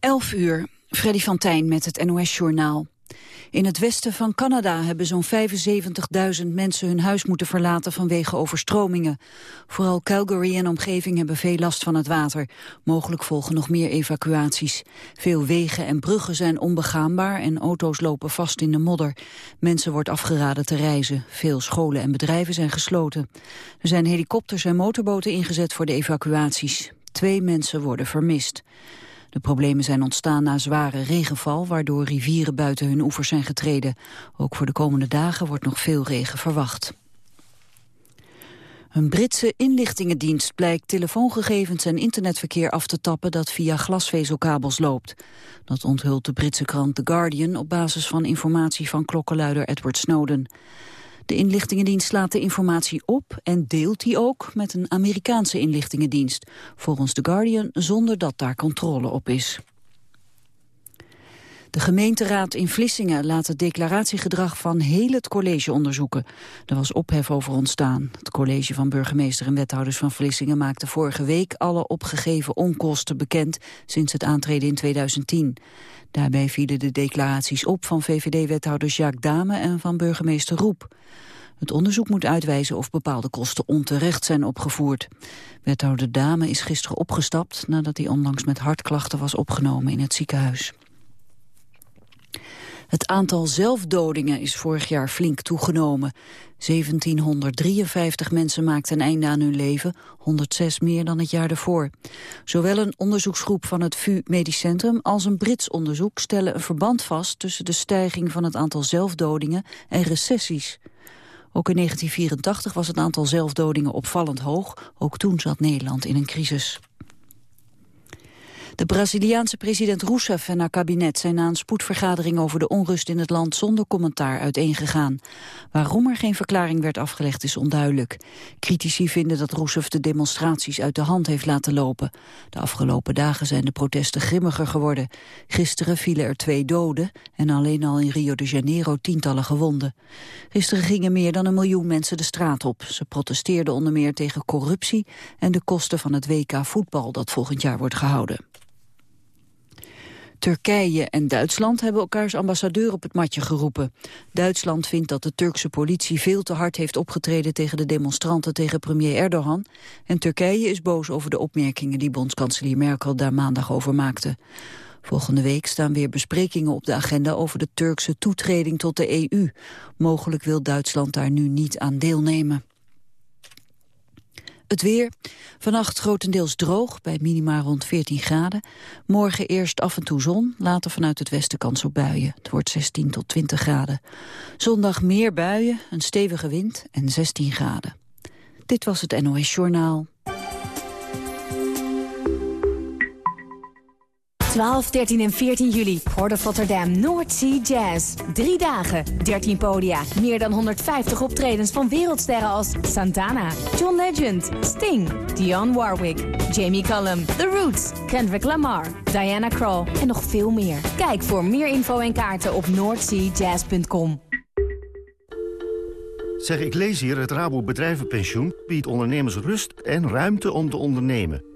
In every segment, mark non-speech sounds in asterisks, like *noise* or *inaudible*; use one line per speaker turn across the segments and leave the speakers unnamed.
11 uur, Freddy van Tijn met het NOS-journaal. In het westen van Canada hebben zo'n 75.000 mensen hun huis moeten verlaten vanwege overstromingen. Vooral Calgary en omgeving hebben veel last van het water. Mogelijk volgen nog meer evacuaties. Veel wegen en bruggen zijn onbegaanbaar en auto's lopen vast in de modder. Mensen wordt afgeraden te reizen. Veel scholen en bedrijven zijn gesloten. Er zijn helikopters en motorboten ingezet voor de evacuaties. Twee mensen worden vermist. De problemen zijn ontstaan na zware regenval... waardoor rivieren buiten hun oevers zijn getreden. Ook voor de komende dagen wordt nog veel regen verwacht. Een Britse inlichtingendienst blijkt telefoongegevens en internetverkeer af te tappen dat via glasvezelkabels loopt. Dat onthult de Britse krant The Guardian op basis van informatie van klokkenluider Edward Snowden. De inlichtingendienst slaat de informatie op en deelt die ook met een Amerikaanse inlichtingendienst. Volgens The Guardian zonder dat daar controle op is. De gemeenteraad in Vlissingen laat het declaratiegedrag van heel het college onderzoeken. Er was ophef over ontstaan. Het college van burgemeester en wethouders van Vlissingen maakte vorige week alle opgegeven onkosten bekend sinds het aantreden in 2010. Daarbij vielen de declaraties op van VVD-wethouders Jacques Dame en van burgemeester Roep. Het onderzoek moet uitwijzen of bepaalde kosten onterecht zijn opgevoerd. Wethouder Dame is gisteren opgestapt nadat hij onlangs met hartklachten was opgenomen in het ziekenhuis. Het aantal zelfdodingen is vorig jaar flink toegenomen. 1753 mensen maakten een einde aan hun leven, 106 meer dan het jaar ervoor. Zowel een onderzoeksgroep van het VU Medisch Centrum als een Brits onderzoek stellen een verband vast tussen de stijging van het aantal zelfdodingen en recessies. Ook in 1984 was het aantal zelfdodingen opvallend hoog, ook toen zat Nederland in een crisis. De Braziliaanse president Rousseff en haar kabinet zijn na een spoedvergadering over de onrust in het land zonder commentaar uiteengegaan. Waarom er geen verklaring werd afgelegd is onduidelijk. Critici vinden dat Rousseff de demonstraties uit de hand heeft laten lopen. De afgelopen dagen zijn de protesten grimmiger geworden. Gisteren vielen er twee doden en alleen al in Rio de Janeiro tientallen gewonden. Gisteren gingen meer dan een miljoen mensen de straat op. Ze protesteerden onder meer tegen corruptie en de kosten van het WK voetbal dat volgend jaar wordt gehouden. Turkije en Duitsland hebben elkaars ambassadeur op het matje geroepen. Duitsland vindt dat de Turkse politie veel te hard heeft opgetreden tegen de demonstranten tegen premier Erdogan. En Turkije is boos over de opmerkingen die bondskanselier Merkel daar maandag over maakte. Volgende week staan weer besprekingen op de agenda over de Turkse toetreding tot de EU. Mogelijk wil Duitsland daar nu niet aan deelnemen. Het weer. Vannacht grotendeels droog, bij minima rond 14 graden. Morgen eerst af en toe zon, later vanuit het westen kans op buien. Het wordt 16 tot 20 graden. Zondag meer buien, een stevige wind en 16 graden. Dit was het NOS Journaal.
12, 13 en 14 juli. Port of Rotterdam North Sea Jazz. Drie dagen, 13 podia. Meer dan 150 optredens van wereldsterren als Santana, John Legend, Sting, Dionne Warwick, Jamie Cullum, The Roots, Kendrick Lamar, Diana Krall en nog veel meer. Kijk voor meer info en kaarten op northseajazz.com.
Zeg, ik lees hier, het Rabo Bedrijvenpensioen biedt ondernemers rust en ruimte om te ondernemen.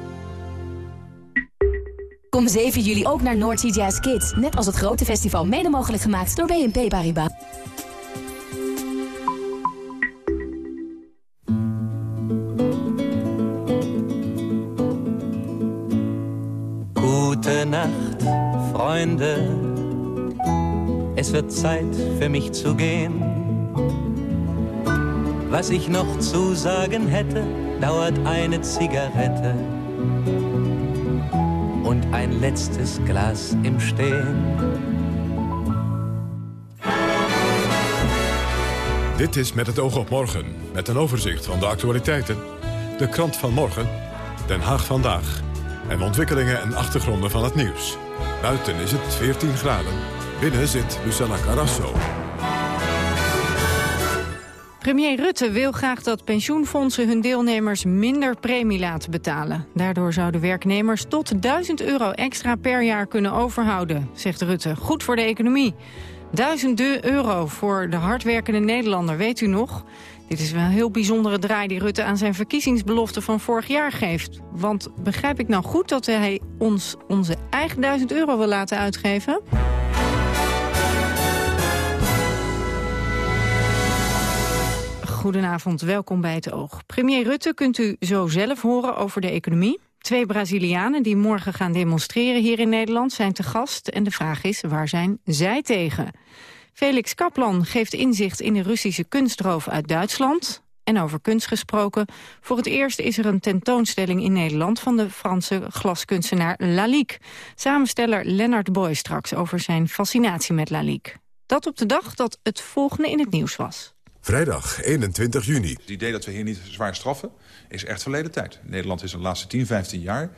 Kom 7 juli ook naar Noordsea Jazz Kids. Net als het grote festival mede mogelijk gemaakt door BNP Paribas.
Gute Nacht. Es wird Zeit für mich zu gehen. Was ich noch zu sagen hätte, dauert eine Zigarette und ein Glas im Stehen.
Dit is Met het oog op morgen, met een overzicht van de actualiteiten. De krant van morgen, Den Haag vandaag. En ontwikkelingen en achtergronden van het nieuws. Buiten is het 14 graden. Binnen zit Lucella Carrasso.
Premier Rutte wil graag dat pensioenfondsen hun deelnemers minder premie laten betalen. Daardoor zouden werknemers tot 1000 euro extra per jaar kunnen overhouden, zegt Rutte. Goed voor de economie. 1000 euro voor de hardwerkende Nederlander, weet u nog? Dit is wel een heel bijzondere draai die Rutte aan zijn verkiezingsbelofte van vorig jaar geeft. Want begrijp ik nou goed dat hij ons onze eigen 1000 euro wil laten uitgeven? Goedenavond, welkom bij het Oog. Premier Rutte kunt u zo zelf horen over de economie. Twee Brazilianen die morgen gaan demonstreren hier in Nederland zijn te gast. En de vraag is, waar zijn zij tegen? Felix Kaplan geeft inzicht in de Russische kunstroof uit Duitsland. En over kunst gesproken. Voor het eerst is er een tentoonstelling in Nederland... van de Franse glaskunstenaar Lalique. Samensteller Lennart Boy straks over zijn fascinatie met Lalique. Dat op de dag dat het volgende in het nieuws was.
Vrijdag 21 juni.
Het idee dat we hier niet zwaar straffen is echt verleden tijd. Nederland is de laatste 10, 15 jaar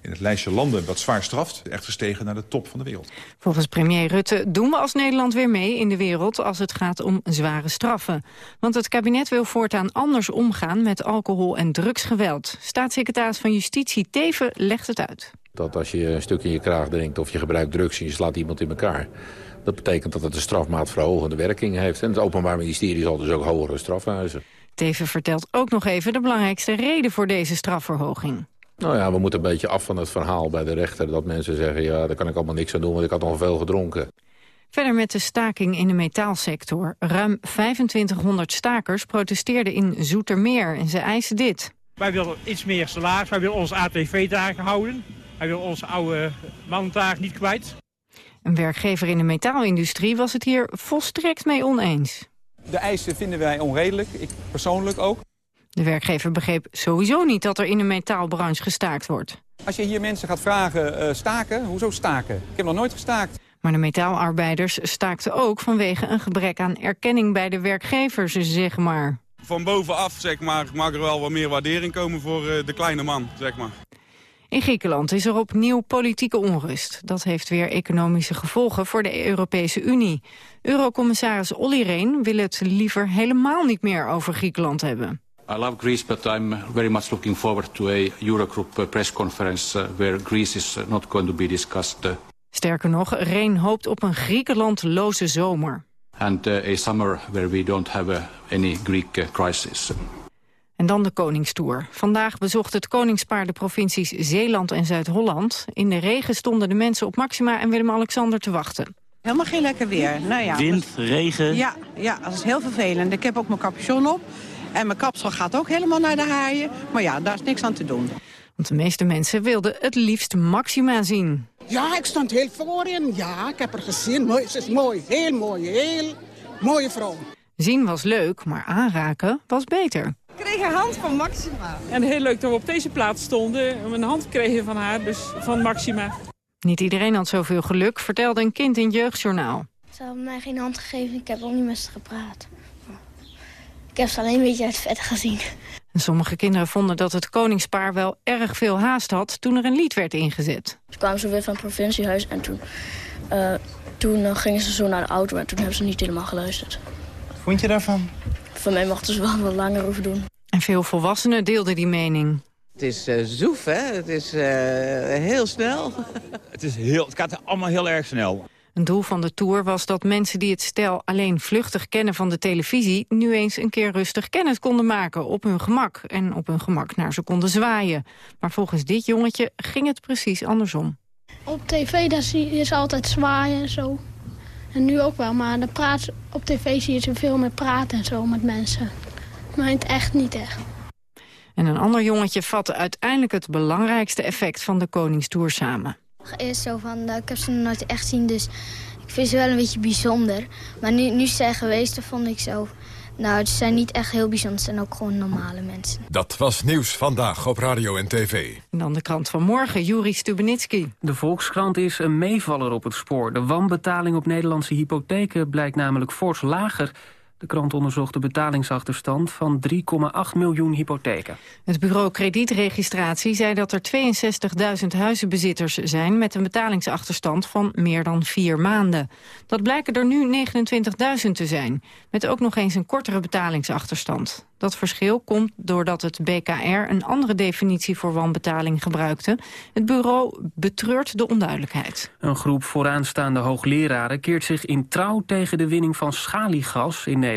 in het lijstje landen dat zwaar straft... echt gestegen naar de top van de wereld.
Volgens premier Rutte doen we als Nederland weer mee in de wereld... als het gaat om zware straffen. Want het kabinet wil voortaan anders omgaan met alcohol- en drugsgeweld. Staatssecretaris van Justitie Teven legt het uit.
Dat als je een stuk in je kraag drinkt of je gebruikt drugs en je slaat iemand in elkaar... Dat betekent dat het een strafmaatverhogende werking heeft. En het Openbaar Ministerie zal dus ook hogere straffen huizen.
Teven vertelt ook nog even de belangrijkste reden voor deze strafverhoging.
Nou ja, we moeten een beetje af van het verhaal bij de rechter... dat mensen zeggen, ja, daar kan ik allemaal niks aan doen... want ik had nog veel gedronken.
Verder met de staking in de metaalsector. Ruim 2500 stakers protesteerden in Zoetermeer en ze eisen dit.
Wij willen iets meer salaris, wij willen onze ATV-dagen houden. Wij willen onze oude mandagen niet kwijt.
Een werkgever in de metaalindustrie was het hier volstrekt mee oneens.
De eisen vinden wij onredelijk, ik persoonlijk ook.
De werkgever begreep sowieso niet dat er in de metaalbranche gestaakt wordt.
Als je hier mensen gaat vragen uh, staken, hoezo staken? Ik heb nog nooit gestaakt.
Maar de metaalarbeiders staakten ook vanwege een gebrek aan erkenning bij de werkgevers, zeg maar.
Van bovenaf, zeg maar, mag er wel wat meer waardering komen voor uh, de kleine man, zeg maar.
In Griekenland is er opnieuw politieke onrust. Dat heeft weer economische gevolgen voor de Europese Unie. Eurocommissaris Olly Rehn wil het liever helemaal niet meer over Griekenland hebben.
I love Greece, but I'm very much looking forward to a Eurogroup press conference uh, where Greece is uh, not going to be discussed. Uh.
Sterker nog, Rehn hoopt op een Griekenlandloze zomer.
And a summer where we don't have any Greek crisis.
En dan de Koningstour. Vandaag bezocht het koningspaar de provincies Zeeland en Zuid-Holland. In de regen stonden de mensen op Maxima en Willem-Alexander te wachten.
Helemaal geen lekker weer. Nou ja,
Wind, regen?
Ja, ja, dat is heel vervelend. Ik heb ook mijn capuchon op. En mijn kapsel gaat ook helemaal naar de haaien. Maar ja, daar is niks aan te doen.
Want de meeste mensen wilden het liefst Maxima zien.
Ja, ik stond heel voorin. Ja, ik heb haar gezien. Mooi, ze is mooi. Heel mooi. Heel mooie vrouw.
Zien was leuk, maar aanraken was beter.
Ik kreeg een hand van Maxima.
En heel leuk dat we op deze plaats stonden. We een hand kregen van haar, dus van Maxima.
Niet iedereen had zoveel geluk, vertelde een kind in het jeugdjournaal.
Ze hebben mij geen hand gegeven, ik heb ook niet met ze gepraat. Ik heb ze alleen een beetje uit vet gezien.
En sommige kinderen vonden dat het koningspaar wel erg veel haast had toen er een lied werd ingezet.
Ze kwamen zo weer van het provinciehuis en toen, uh, toen gingen ze zo naar de auto en toen hebben ze niet helemaal geluisterd.
Wat vond je daarvan?
Van mij mochten ze wel wat langer over doen.
En veel volwassenen deelden die mening.
Het is uh, zoef, hè? Het is uh, heel snel. *laughs*
Het, is heel, het gaat allemaal heel erg snel.
Een doel van de tour was dat mensen die het stel alleen vluchtig kennen van de televisie... nu eens een keer rustig kennis konden maken op hun gemak. En op hun gemak naar ze konden zwaaien. Maar volgens dit jongetje ging het precies andersom.
Op tv daar zie je ze altijd zwaaien en zo. En nu ook wel, maar de praat, op tv zie je ze veel meer praten en zo met mensen. Maar in het echt niet echt.
En een ander jongetje vatte uiteindelijk het belangrijkste effect van de Koningstour samen.
Eerst zo van, ik heb ze nog nooit echt zien, dus ik vind ze wel een beetje bijzonder. Maar nu, nu ze zijn geweest, dan vond ik zo... Nou, ze zijn niet echt heel bijzonder, ze zijn ook gewoon normale mensen.
Dat was Nieuws Vandaag op Radio en TV.
En dan de krant van morgen, Juri Stubenitski.
De Volkskrant is een meevaller op het spoor. De wanbetaling op Nederlandse hypotheken blijkt namelijk fors lager
De krant onderzocht de betalingsachterstand van 3,8 miljoen hypotheken.
Het bureau kredietregistratie zei dat er 62.000 huizenbezitters zijn... met een betalingsachterstand van meer dan vier maanden. Dat blijken er nu 29.000 te zijn, met ook nog eens een kortere betalingsachterstand. Dat verschil komt doordat het BKR een andere definitie voor wanbetaling gebruikte. Het bureau betreurt de onduidelijkheid.
Een groep vooraanstaande hoogleraren keert zich in trouw tegen de winning van schaliegas in Nederland.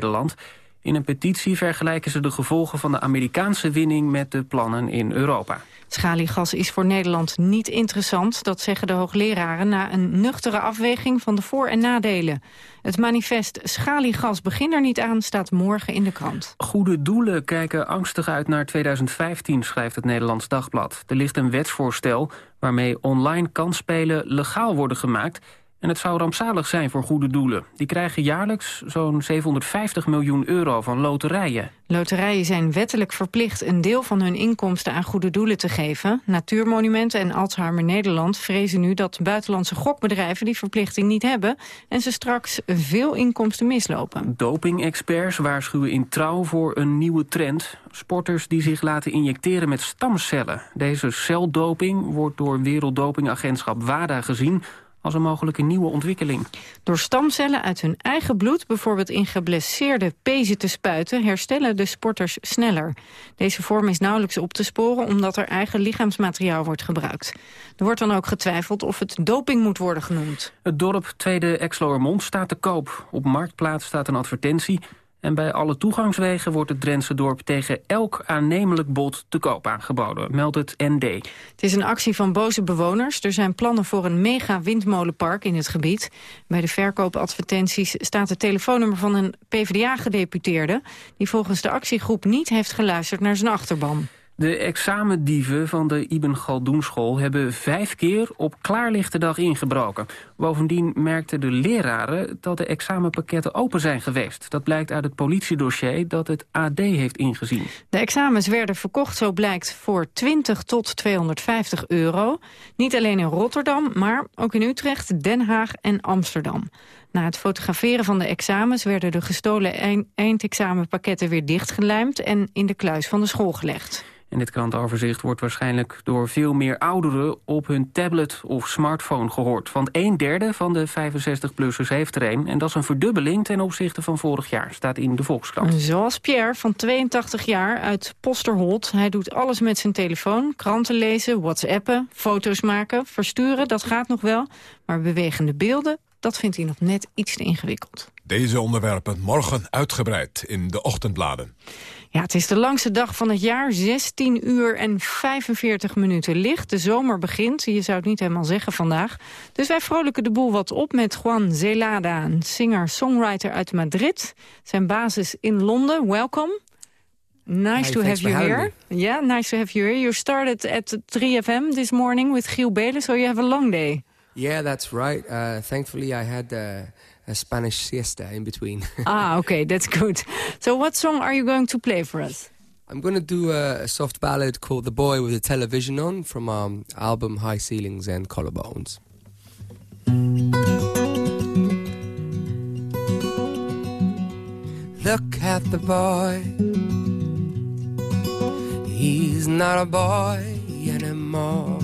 In een petitie vergelijken ze de gevolgen van de Amerikaanse winning met de plannen in Europa.
Schaliegas is voor Nederland niet interessant, dat zeggen de hoogleraren na een nuchtere afweging van de voor- en nadelen. Het manifest Schaliegas begin er niet aan staat morgen in de krant.
Goede doelen kijken angstig uit naar 2015, schrijft het Nederlands Dagblad. Er ligt een wetsvoorstel waarmee online kansspelen legaal worden gemaakt en het zou rampzalig zijn voor goede doelen. Die krijgen jaarlijks zo'n 750 miljoen euro van loterijen.
Loterijen zijn wettelijk verplicht een deel van hun inkomsten aan goede doelen te geven. Natuurmonumenten en Alzheimer Nederland vrezen nu dat buitenlandse gokbedrijven die verplichting niet hebben en ze straks veel inkomsten mislopen.
Doping-experts waarschuwen in trouw voor een nieuwe trend. Sporters die zich laten injecteren met stamcellen. Deze celdoping wordt door Werelddopingagentschap WADA gezien als een mogelijke nieuwe ontwikkeling.
Door stamcellen uit hun eigen bloed, bijvoorbeeld in geblesseerde pezen te spuiten, herstellen de sporters sneller. Deze vorm is nauwelijks op te sporen omdat er eigen lichaamsmateriaal wordt gebruikt. Er wordt dan ook getwijfeld of het doping moet worden genoemd.
Het dorp Tweede Exloermond staat te koop. Op Marktplaats staat een advertentie en bij alle toegangswegen wordt het Drentse dorp tegen elk aannemelijk bod te koop aangeboden, meldt het ND.
Het is een actie van boze bewoners. Er zijn plannen voor een mega windmolenpark in het gebied. Bij de verkoopadvertenties staat het telefoonnummer van een PvdA-gedeputeerde... die volgens de actiegroep niet heeft geluisterd naar zijn achterban.
De examendieven van de Ibn Galdoenschool hebben vijf keer op klaarlichte dag ingebroken. Bovendien merkten de leraren dat de examenpakketten open zijn geweest. Dat blijkt uit het politiedossier dat het AD heeft ingezien.
De examens werden verkocht, zo blijkt, voor 20 tot 250 euro. Niet alleen in Rotterdam, maar ook in Utrecht, Den Haag en Amsterdam. Na het fotograferen van de examens werden de gestolen eindexamenpakketten weer dichtgelijmd en in de kluis van de school gelegd.
En dit krantoverzicht wordt waarschijnlijk door veel meer ouderen op hun tablet of smartphone gehoord. Want een derde van de 65-plussers heeft er een. En dat is een verdubbeling ten opzichte van vorig jaar, staat in de Volkskrant.
Zoals Pierre van 82 jaar uit Posterholt. Hij doet alles met zijn telefoon. Kranten lezen, whatsappen, foto's maken, versturen, dat gaat nog wel. Maar bewegende beelden, dat vindt hij nog net iets te ingewikkeld.
Deze onderwerpen morgen uitgebreid in de ochtendbladen.
Ja, het is de langste dag van het jaar. 16 uur en 45 minuten licht. De zomer begint. Je zou het niet helemaal zeggen vandaag. Dus wij vrolijken de boel wat op met Juan Zelada, een singer-songwriter uit Madrid. Zijn basis in Londen. Welkom. Nice to have you here. Yeah, nice to have you here. You started at 3 FM this morning with Giel Belen, so you have a long day.
Yeah, that's right. Uh, thankfully, I had uh, a Spanish siesta in between. *laughs*
ah, okay, that's good. So what song are you going to play for us?
I'm going to do a, a soft ballad called The Boy with the Television On from our um, album High Ceilings and Collarbones. Look at the boy. He's not a boy anymore.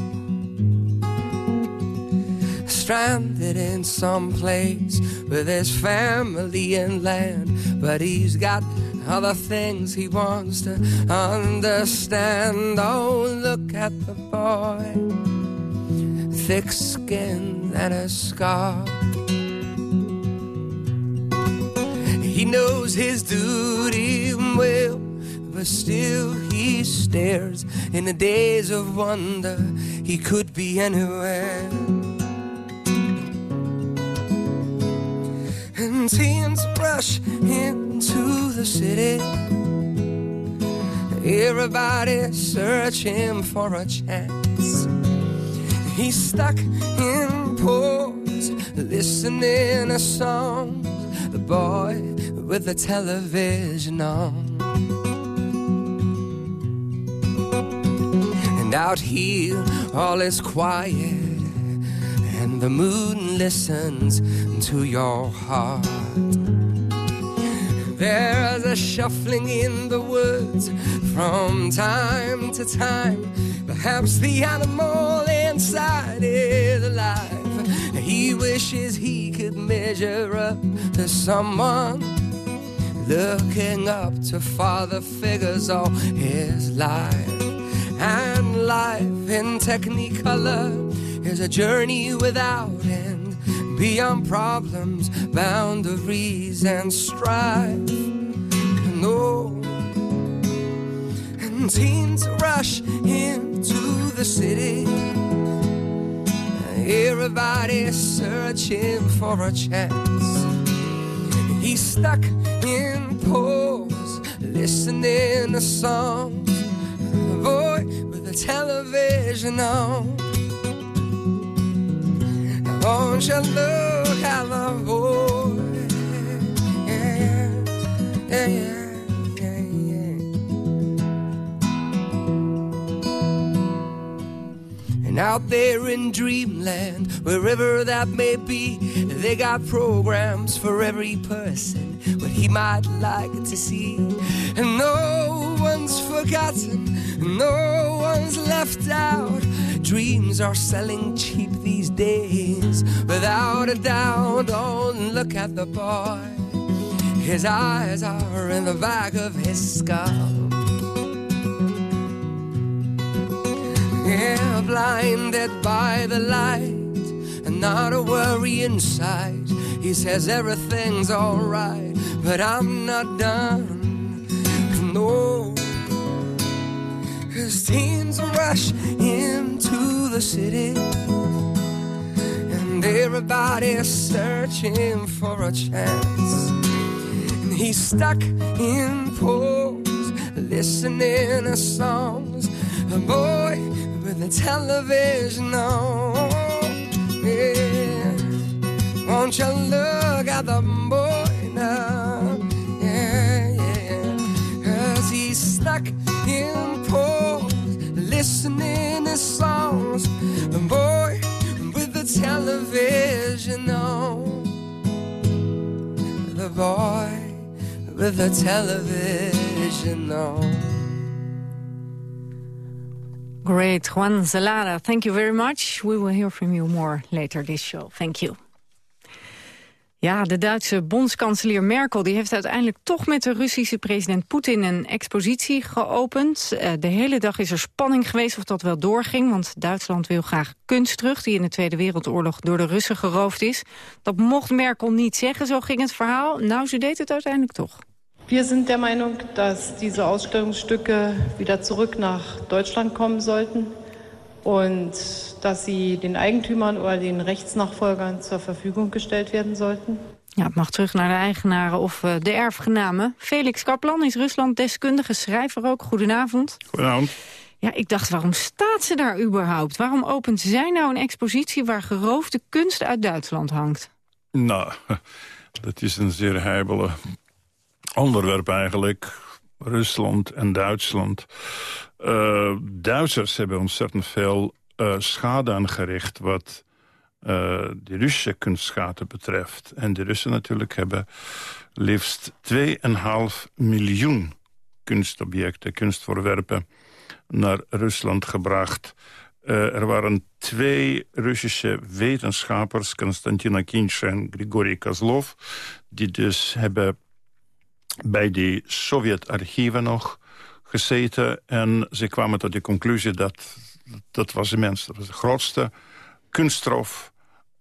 Stranded in some place with his family and land, but he's got other things he wants to understand. Oh, look at the boy, thick skin and a scar. He knows his duty well, but still he stares in the days of wonder. He could be anywhere. And teens rush into the city. Everybody's searching for a chance. He's stuck in pause, listening to songs. The boy with the television on. And out here, all is quiet, and the moon listens to your heart. There's a shuffling in the woods from time to time. Perhaps the animal inside is alive. He wishes he could measure up to someone. Looking up to father figures all his life. And life in technicolor is a journey without end. Beyond problems, boundaries, and strife. And teens rush into the city. Everybody's searching for a chance. He's stuck in pause, listening to songs. A boy with a television on. Won't you look at the boy? Yeah, yeah, yeah, yeah, yeah. And out there in dreamland, wherever that may be, they got programs for every person, what he might like to see. And no one's forgotten, no one's left out. Dreams are selling cheap these days, without a doubt. Don't look at the boy, his eyes are in the back of his skull. Yeah, blinded by the light and not a worry inside. He says everything's alright, but I'm not done. No, cause teens rush into the city, and everybody's searching for a chance. And he's stuck in pose, listening to songs. A boy with a television on. Yeah. Won't you look at the boy songs. A boy with the television on. The boy with the television on.
Great, Juan Zelada. Thank you very much. We will hear from you more later this show. Thank you. Ja, de Duitse bondskanselier Merkel die heeft uiteindelijk toch met de Russische president Poetin een expositie geopend. Uh, de hele dag is er spanning geweest of dat wel doorging, want Duitsland wil graag kunst terug die in de Tweede Wereldoorlog door de Russen geroofd is. Dat mocht Merkel niet zeggen, zo ging het verhaal. Nou, ze deed het uiteindelijk toch.
Wir sind der Meinung, dass diese Ausstellungsstücke wieder zurück nach Deutschland kommen sollten und dass sie den Eigentümern oder den Rechtsnachfolgern zur Verfügung gestellt werden sollten.
Ja, het mag terug naar de eigenaren of uh, de erfgenamen. Felix Kaplan is Rusland-deskundige, schrijver ook. Goedenavond.
Goedenavond.
Ja, ik dacht, waarom staat ze daar überhaupt? Waarom opent zij nou een expositie waar geroofde kunst uit Duitsland hangt?
Nou, *laughs* dat is een zeer heibele onderwerp eigenlijk. Rusland en Duitsland. Uh, Duitsers hebben ontzettend veel uh, schade aangericht... wat uh, de Russische kunstschade betreft. En de Russen natuurlijk hebben liefst 2,5 miljoen kunstobjecten, kunstvoorwerpen... naar Rusland gebracht. er waren twee Russische wetenschappers... Konstantin Akinci en Grigori Kozlov... die dus hebben bij die Sovjet-archieven nog gezeten. En ze kwamen tot de conclusie dat dat was immens. Dat was de grootste kunststrof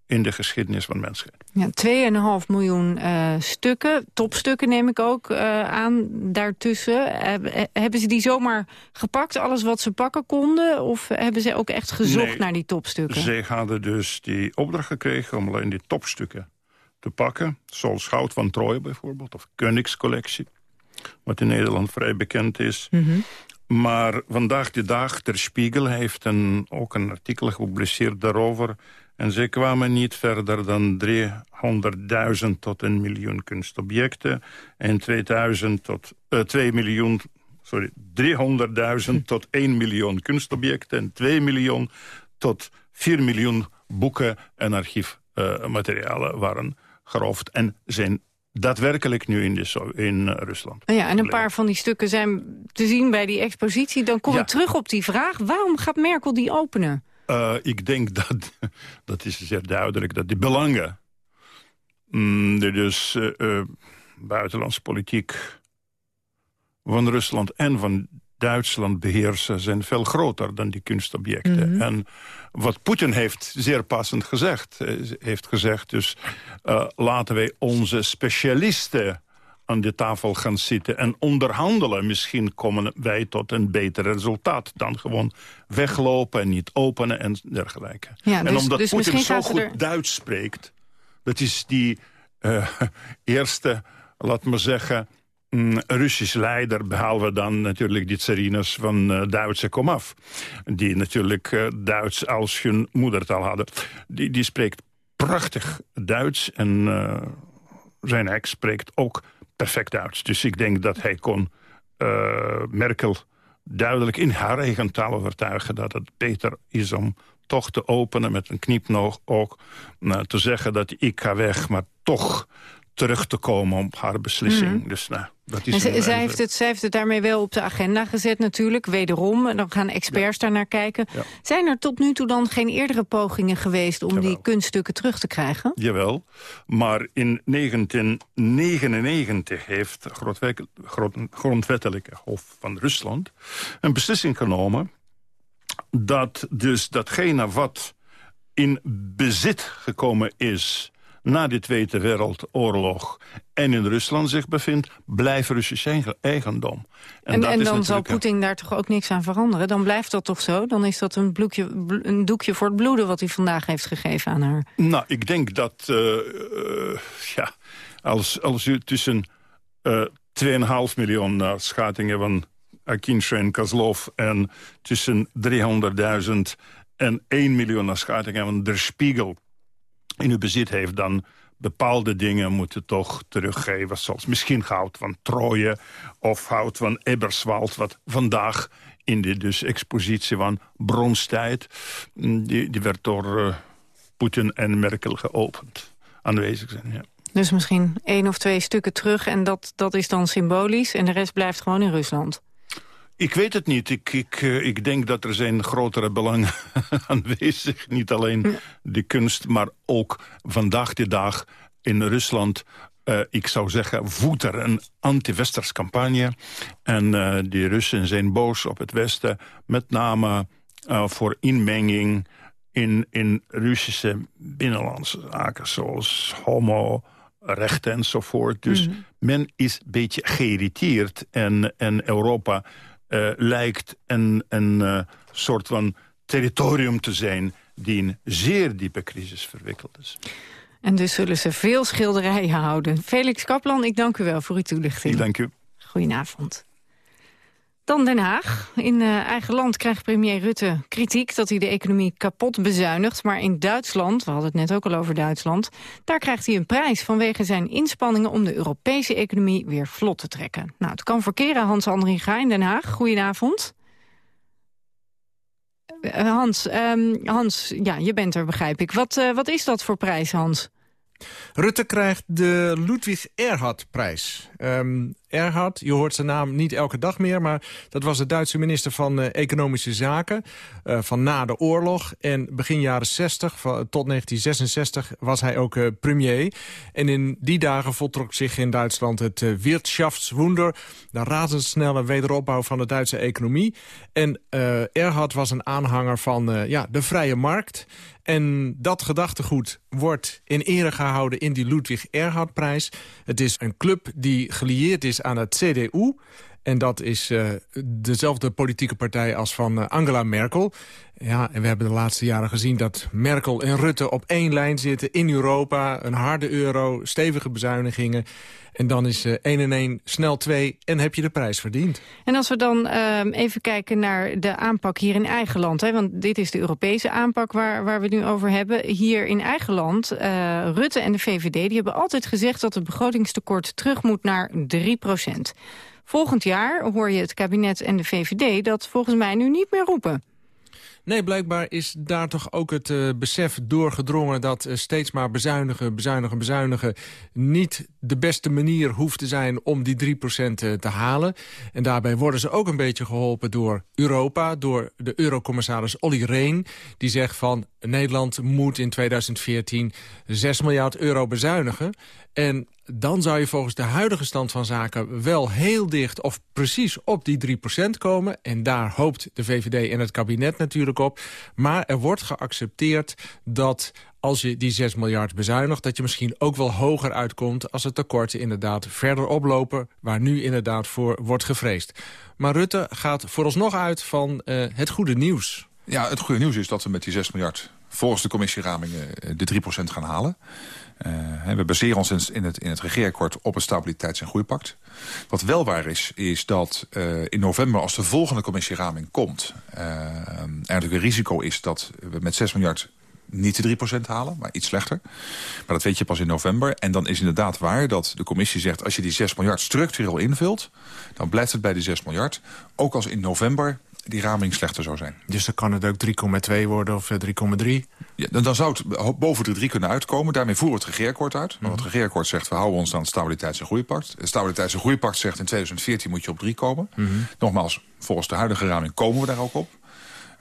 in de geschiedenis van de mensheid.
Ja, 2,5 miljoen uh, stukken, topstukken neem ik ook uh, aan daartussen. Uh, hebben ze die zomaar gepakt, alles wat ze pakken konden? Of hebben ze ook echt gezocht
nee,
naar die topstukken?
Ze hadden dus die opdracht gekregen om alleen die topstukken te pakken. Zoals Goud van Troje bijvoorbeeld, of Königscollectie. Wat in Nederland vrij bekend is.
Mm -hmm.
Maar vandaag de dag, Ter Spiegel heeft een, ook een artikel gepubliceerd daarover. En ze kwamen niet verder dan 300.000 tot een miljoen kunstobjecten. En 2000 tot uh, 2 miljoen, sorry, 300.000 tot 1 miljoen kunstobjecten. En 2 miljoen tot 4 miljoen boeken en archiefmaterialen uh, waren geroofd en zijn daadwerkelijk nu in, de, in Rusland.
Ja, en een paar van die stukken zijn te zien bij die expositie. Dan kom ik terug op die vraag, waarom gaat Merkel die openen?
ik denk dat, *laughs* dat is zeer duidelijk, dat die belangen... Mm, dus uh, buitenlandse politiek van Rusland en van Duitsland beheersen... zijn veel groter dan die kunstobjecten. Mhm. En wat Poetin heeft zeer passend gezegd... Eh, heeft gezegd dus uh, laten wij onze specialisten aan de tafel gaan zitten en onderhandelen. Misschien komen wij tot een beter resultaat dan gewoon weglopen en niet openen en dergelijke.
Ja,
en
dus,
omdat
dus
Poetin zo goed
er...
Duits spreekt, dat is die uh, eerste, laat maar zeggen Russisch leider, behalve dan natuurlijk die tsarines van uh, Duitse komaf. Die natuurlijk uh, Duits als hun moedertaal hadden. Die, die spreekt prachtig Duits en uh, zijn ex spreekt ook perfect Duits. Dus ik denk dat hij kon Merkel duidelijk in haar eigen taal overtuigen... dat het beter is om toch te openen met een kniepnoog ook... te zeggen dat ik ga weg, maar toch terug te komen op haar beslissing.
Mhm.
Dus nou, dat is
en zij, heeft het, zij heeft het daarmee wel op de agenda gezet natuurlijk, wederom. En dan gaan experts daar naar kijken. Zijn er tot nu toe dan geen eerdere pogingen geweest... om die kunststukken terug te krijgen?
Jawel, maar in 1999 heeft het grondwettelijke hof van Rusland... een beslissing genomen dat dus datgene wat in bezit gekomen is na de Tweede Wereldoorlog en in Rusland zich bevindt... blijft Russisch eigendom.
En, en, en dan zal Poetin daar toch ook niks aan veranderen? Dan blijft dat toch zo? Dan is dat een, bloekje, een doekje voor het bloeden wat hij vandaag heeft gegeven aan haar.
Nou, ik denk dat... Uh, uh, ja, als, als u tussen uh, eh, 2,5 miljoen uh, schatingen van Akinsha en Kozlov... en tussen 300.000 en 1 miljoen naar schatingen van Der Spiegel in uw bezit heeft... dan bepaalde dingen moeten toch teruggeven. Zoals misschien hout van Troje of hout van Eberswald... wat vandaag in de dus expositie van bronstijd... Mm, die, die werd door uh, Poetin en Merkel geopend. Aanwezig zijn, ja.
Dus misschien één of twee stukken terug en dat, dat is dan symbolisch... en de rest blijft gewoon in Rusland.
Ik weet het niet. Ik, ik, eh, ik denk dat er zijn grotere belangen *laughs* aanwezig. Niet alleen de kunst, maar ook vandaag de dag in Rusland... Uh, ik zou zeggen, voedt er een anti-westers campagne. En uh, die Russen zijn boos op het Westen. Met name uh, voor inmenging in, in Russische binnenlandse zaken. Zoals homo, rechten enzovoort. Dus mm. men is een beetje geïrriteerd. En, en Europa uh, lijkt een, een uh, soort van territorium te zijn... die in zeer diepe crisis verwikkeld is.
En dus zullen ze veel schilderijen houden. Felix Kaplan, ik dank u wel voor uw toelichting.
Ik dank u.
Goedenavond. Dan Den Haag. In uh, eigen land krijgt premier Rutte kritiek dat hij de economie kapot bezuinigt. Maar in Duitsland, we hadden het net ook al over Duitsland... daar krijgt hij een prijs vanwege zijn inspanningen om de Europese economie weer vlot te trekken. Nou, het kan verkeren, Hans Ga in Den Haag. Goedenavond. Uh, Hans, um, Hans ja, je bent er, begrijp ik. Wat, uh, wat is dat voor prijs, Hans?
Rutte krijgt de Ludwig Erhard-prijs. Um, Erhard, je hoort zijn naam niet elke dag meer... maar dat was de Duitse minister van uh, Economische Zaken uh, van na de oorlog. En begin jaren 60 van, tot 1966 was hij ook uh, premier. En in die dagen voltrok zich in Duitsland het uh, Wirtschaftswunder... de razendsnelle wederopbouw van de Duitse economie. En Erhard was een aanhanger van ja, de vrije markt... En dat gedachtegoed wordt in ere gehouden in die Ludwig Erhard-prijs. Het is een club die gelieerd is aan het CDU. En dat is uh, dezelfde politieke partij als van uh, Angela Merkel. Ja, en we hebben de laatste jaren gezien dat Merkel en Rutte op één lijn zitten in Europa. Een harde euro, stevige bezuinigingen. En dan is uh, 1 en 1 snel 2 en heb je de prijs verdiend.
En als we dan uh, even kijken naar de aanpak hier in eigen land. Hè, want dit is de Europese aanpak waar, waar we het nu over hebben. Hier in eigen land, uh, Rutte en de VVD die hebben altijd gezegd... dat het begrotingstekort terug moet naar 3 procent. Volgend jaar hoor je het kabinet en de VVD dat volgens mij nu niet meer roepen.
Nee, blijkbaar is daar toch ook het uh, besef doorgedrongen... dat uh, steeds maar bezuinigen, bezuinigen, bezuinigen... niet de beste manier hoeft te zijn om die 3% te halen. En daarbij worden ze ook een beetje geholpen door Europa... door de eurocommissaris Olly Rehn. Die zegt van Nederland moet in 2014 6 miljard euro bezuinigen. En dan zou je volgens de huidige stand van zaken wel heel dicht... of precies op die 3% komen. En daar hoopt de VVD en het kabinet natuurlijk op. Maar er wordt geaccepteerd dat als je die 6 miljard bezuinigt... dat je misschien ook wel hoger uitkomt als het tekorten inderdaad verder oplopen... waar nu inderdaad voor wordt gevreesd. Maar Rutte gaat vooralsnog uit van uh, het goede nieuws.
Ja, het goede nieuws is dat we met die 6 miljard... volgens de commissieramingen de 3% gaan halen. Uh, we baseren ons in het, in het regeerakkoord op het Stabiliteits- en Groeipact. Wat wel waar is, is dat uh, in november als de volgende commissieraming komt... Uh, eigenlijk een risico is dat we met 6 miljard niet de 3% halen, maar iets slechter. Maar dat weet je pas in november. En dan is inderdaad waar dat de commissie zegt... als je die 6 miljard structureel invult, dan blijft het bij die 6 miljard. Ook als in november die raming slechter zou zijn.
Dus dan kan het ook 3,2 worden of 3,3?
Ja, dan zou het boven de 3 kunnen uitkomen. Daarmee voeren we het regeerakkoord uit. Maar het regeerakkoord zegt, we houden ons aan het Stabiliteits- en Groeipact. Het Stabiliteits- en Groeipact zegt, in 2014 moet je op 3 komen. Mm -hmm. Nogmaals, volgens de huidige raming komen we daar ook op.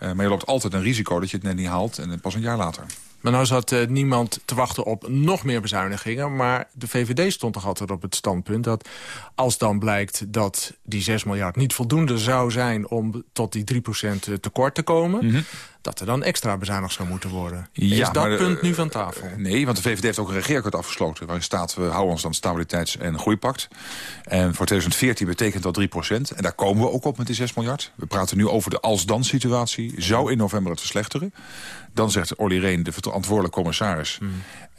Uh, maar je loopt altijd een risico dat je het net niet haalt en pas een jaar later.
Maar nou zat uh, niemand te wachten op nog meer bezuinigingen. Maar de VVD stond toch altijd op het standpunt dat als dan blijkt dat die 6 miljard niet voldoende zou zijn om tot die 3% tekort te komen... -hmm. Dat er dan extra bezuinigd zou moeten worden. Ja, Is dat de, punt nu van tafel?
Nee, want de VVD heeft ook een regeerakkoord afgesloten... waarin staat, we houden ons aan het Stabiliteits- en Groeipact. En voor 2014 betekent dat 3%. En daar komen we ook op met die 6 miljard. We praten nu over de als-dan-situatie. Zou in november het verslechteren. Dan zegt Olly Reen, de verantwoordelijke commissaris... Mm.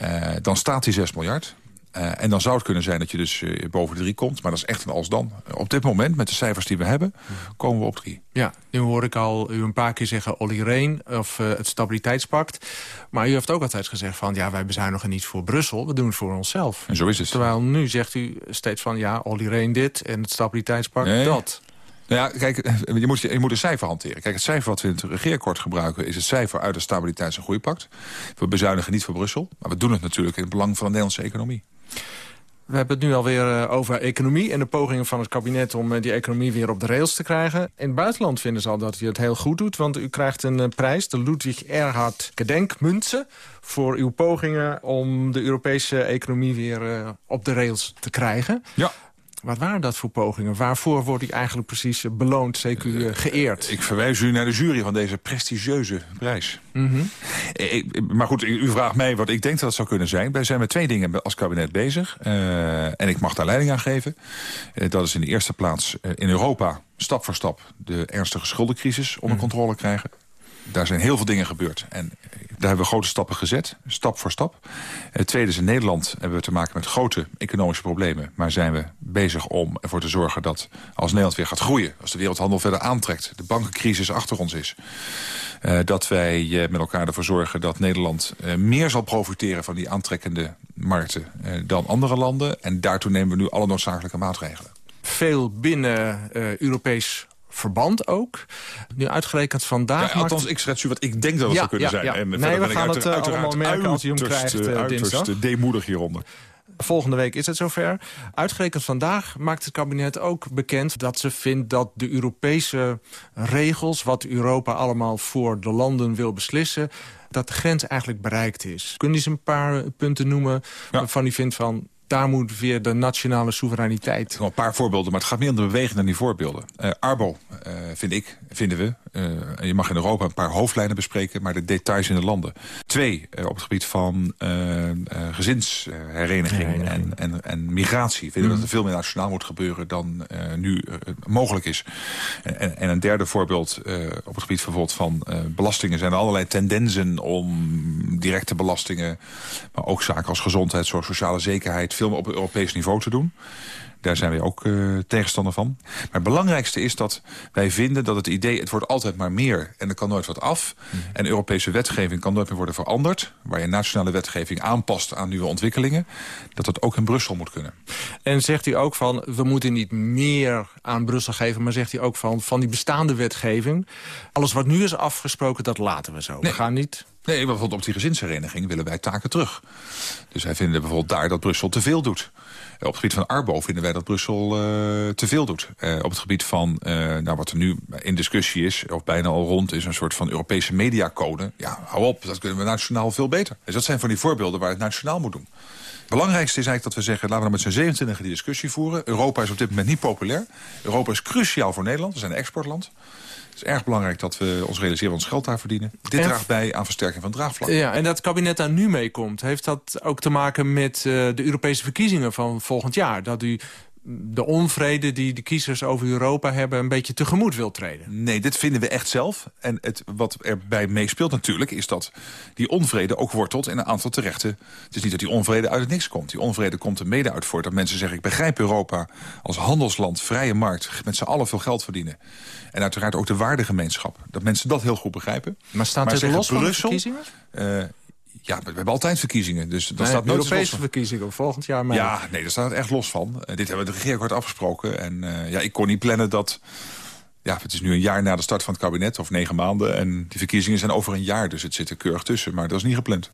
Uh, dan staat die 6 miljard. Uh, en dan zou het kunnen zijn dat je dus uh, boven de 3 komt. Maar dat is echt een als-dan. Op dit moment, met de cijfers die we hebben, komen we op 3.
Ja, nu hoor ik al u een paar keer zeggen Olly Reen of uh, het Stabiliteitspact. Maar u heeft ook altijd gezegd van... ja, wij bezuinigen niet voor Brussel, we doen het voor onszelf.
En zo is het.
Terwijl nu zegt u steeds van... ja, Olly Reen dit en het Stabiliteitspact nee. dat.
Nou ja, kijk, je moet, je moet een cijfer hanteren. Kijk, het cijfer wat we in het regeerakkoord gebruiken... is het cijfer uit het Stabiliteits- en Groeipact. We bezuinigen niet voor Brussel, maar we doen het natuurlijk... in het belang van de Nederlandse economie.
We hebben het nu alweer uh, over economie en de pogingen van het kabinet om uh, die economie weer op de rails te krijgen. In het buitenland vinden ze al dat u het heel goed doet, want u krijgt een uh, prijs, de Ludwig Erhard Gedenkmünze, voor uw pogingen om de Europese economie weer op de rails te krijgen.
Ja.
Wat waren dat voor pogingen? Waarvoor wordt u eigenlijk precies beloond, zeker uh, geëerd?
Ik verwijs u naar de jury van deze prestigieuze prijs.
Mm -hmm.
ik, maar goed, u vraagt mij wat ik denk dat het zou kunnen zijn. Wij zijn met twee dingen als kabinet bezig. Uh, en ik mag daar leiding aan geven. Uh, dat is in de eerste plaats in Europa stap voor stap... de ernstige schuldencrisis onder mm. controle krijgen. Daar zijn heel veel dingen gebeurd. En daar hebben we grote stappen gezet, stap voor stap. Het tweede in Nederland hebben we te maken met grote economische problemen. Maar zijn we bezig om ervoor te zorgen dat als Nederland weer gaat groeien... als de wereldhandel verder aantrekt, de bankencrisis achter ons is... Uh, dat wij uh, met elkaar ervoor zorgen dat Nederland meer zal profiteren... van die aantrekkende markten dan andere landen. En daartoe nemen we nu alle noodzakelijke maatregelen.
Veel binnen Europees verband ook. Nu uitgerekend vandaag...
Ja, althans, ik schets u wat ik denk dat het
ja,
zou kunnen
ja,
zijn. En
nee, we gaan het uh, allemaal merken als u hem krijgt uh, dinsdag.
deemoedig hieronder.
Volgende week is het zover. Uitgerekend vandaag maakt het kabinet ook bekend dat ze vindt dat de Europese regels... wat Europa allemaal voor de landen wil beslissen... dat de grens eigenlijk bereikt is. Kun je eens een paar punten noemen waarvan u vindt van daar moet weer de nationale soevereiniteit...
Een paar voorbeelden, maar het gaat meer om de beweging dan die voorbeelden. Uh, Arbo, uh, vind ik, vinden we. Uh, je mag in Europa een paar hoofdlijnen bespreken... maar de details in de landen. Twee, op het gebied van gezinshereniging en, en, en migratie. Vinden we mm. dat er veel meer nationaal moet gebeuren... dan nu mogelijk is. En, en, een derde voorbeeld op het gebied bijvoorbeeld van belastingen... zijn er allerlei tendensen om directe belastingen... maar ook zaken als gezondheid, sociale zekerheid veel meer op Europees niveau te doen. Daar zijn wij ook uh, tegenstander van. Maar het belangrijkste is dat wij vinden dat het idee... het wordt altijd maar meer en er kan nooit wat af. Mm. En Europese wetgeving kan nooit meer worden veranderd. Waar je nationale wetgeving aanpast aan nieuwe ontwikkelingen. Dat dat ook in Brussel moet kunnen.
En zegt u ook van, we moeten niet meer aan Brussel geven... maar zegt u ook van, van die bestaande wetgeving... alles wat nu is afgesproken, dat laten we zo. We gaan niet...
Nee, bijvoorbeeld op die gezinshereniging willen wij taken terug. Dus wij vinden bijvoorbeeld daar dat Brussel te veel doet. Op het gebied van Arbo vinden wij dat Brussel uh, te veel doet. Uh, op het gebied van, nou, wat er nu in discussie is, of bijna al rond is... een soort van Europese mediacode. Ja, hou op, dat kunnen we nationaal veel beter. Dus dat zijn van die voorbeelden waar het nationaal moet doen. Het belangrijkste is eigenlijk dat we zeggen... laten we dan met z'n 27 die discussie voeren. Europa is op dit moment niet populair. Europa is cruciaal voor Nederland. We zijn een exportland. Het is erg belangrijk dat we ons realiseren ons geld daar verdienen. Dit draagt bij aan versterking van draagvlak.
Ja, en dat het kabinet daar nu mee komt... heeft dat ook te maken met uh, de Europese verkiezingen van volgend jaar? Dat u de onvrede die de kiezers over Europa hebben... een beetje tegemoet wil treden?
Nee, dit vinden we echt zelf. En het, wat erbij meespeelt natuurlijk... is dat die onvrede ook wortelt in een aantal terechten. Het is niet dat die onvrede uit het niks komt. Die onvrede komt er mede uit voort dat mensen zeggen... ik begrijp Europa als handelsland, vrije markt... met z'n allen veel geld verdienen. En uiteraard ook de waardegemeenschap. Dat mensen dat heel goed begrijpen.
Maar staat er los van Brussel, verkiezingen? Uh,
ja, we hebben altijd verkiezingen. Dus dat
nee,
staat
nooit Europese verkiezingen volgend jaar. Maar...
Ja, nee, daar staat het echt los van. Uh, dit hebben we de regeerakkoord afgesproken. En uh, ja, ik kon niet plannen dat... Ja, het is nu een jaar na de start van het kabinet, of negen maanden. En die verkiezingen zijn over een jaar, dus het zit er keurig tussen. Maar dat is niet gepland.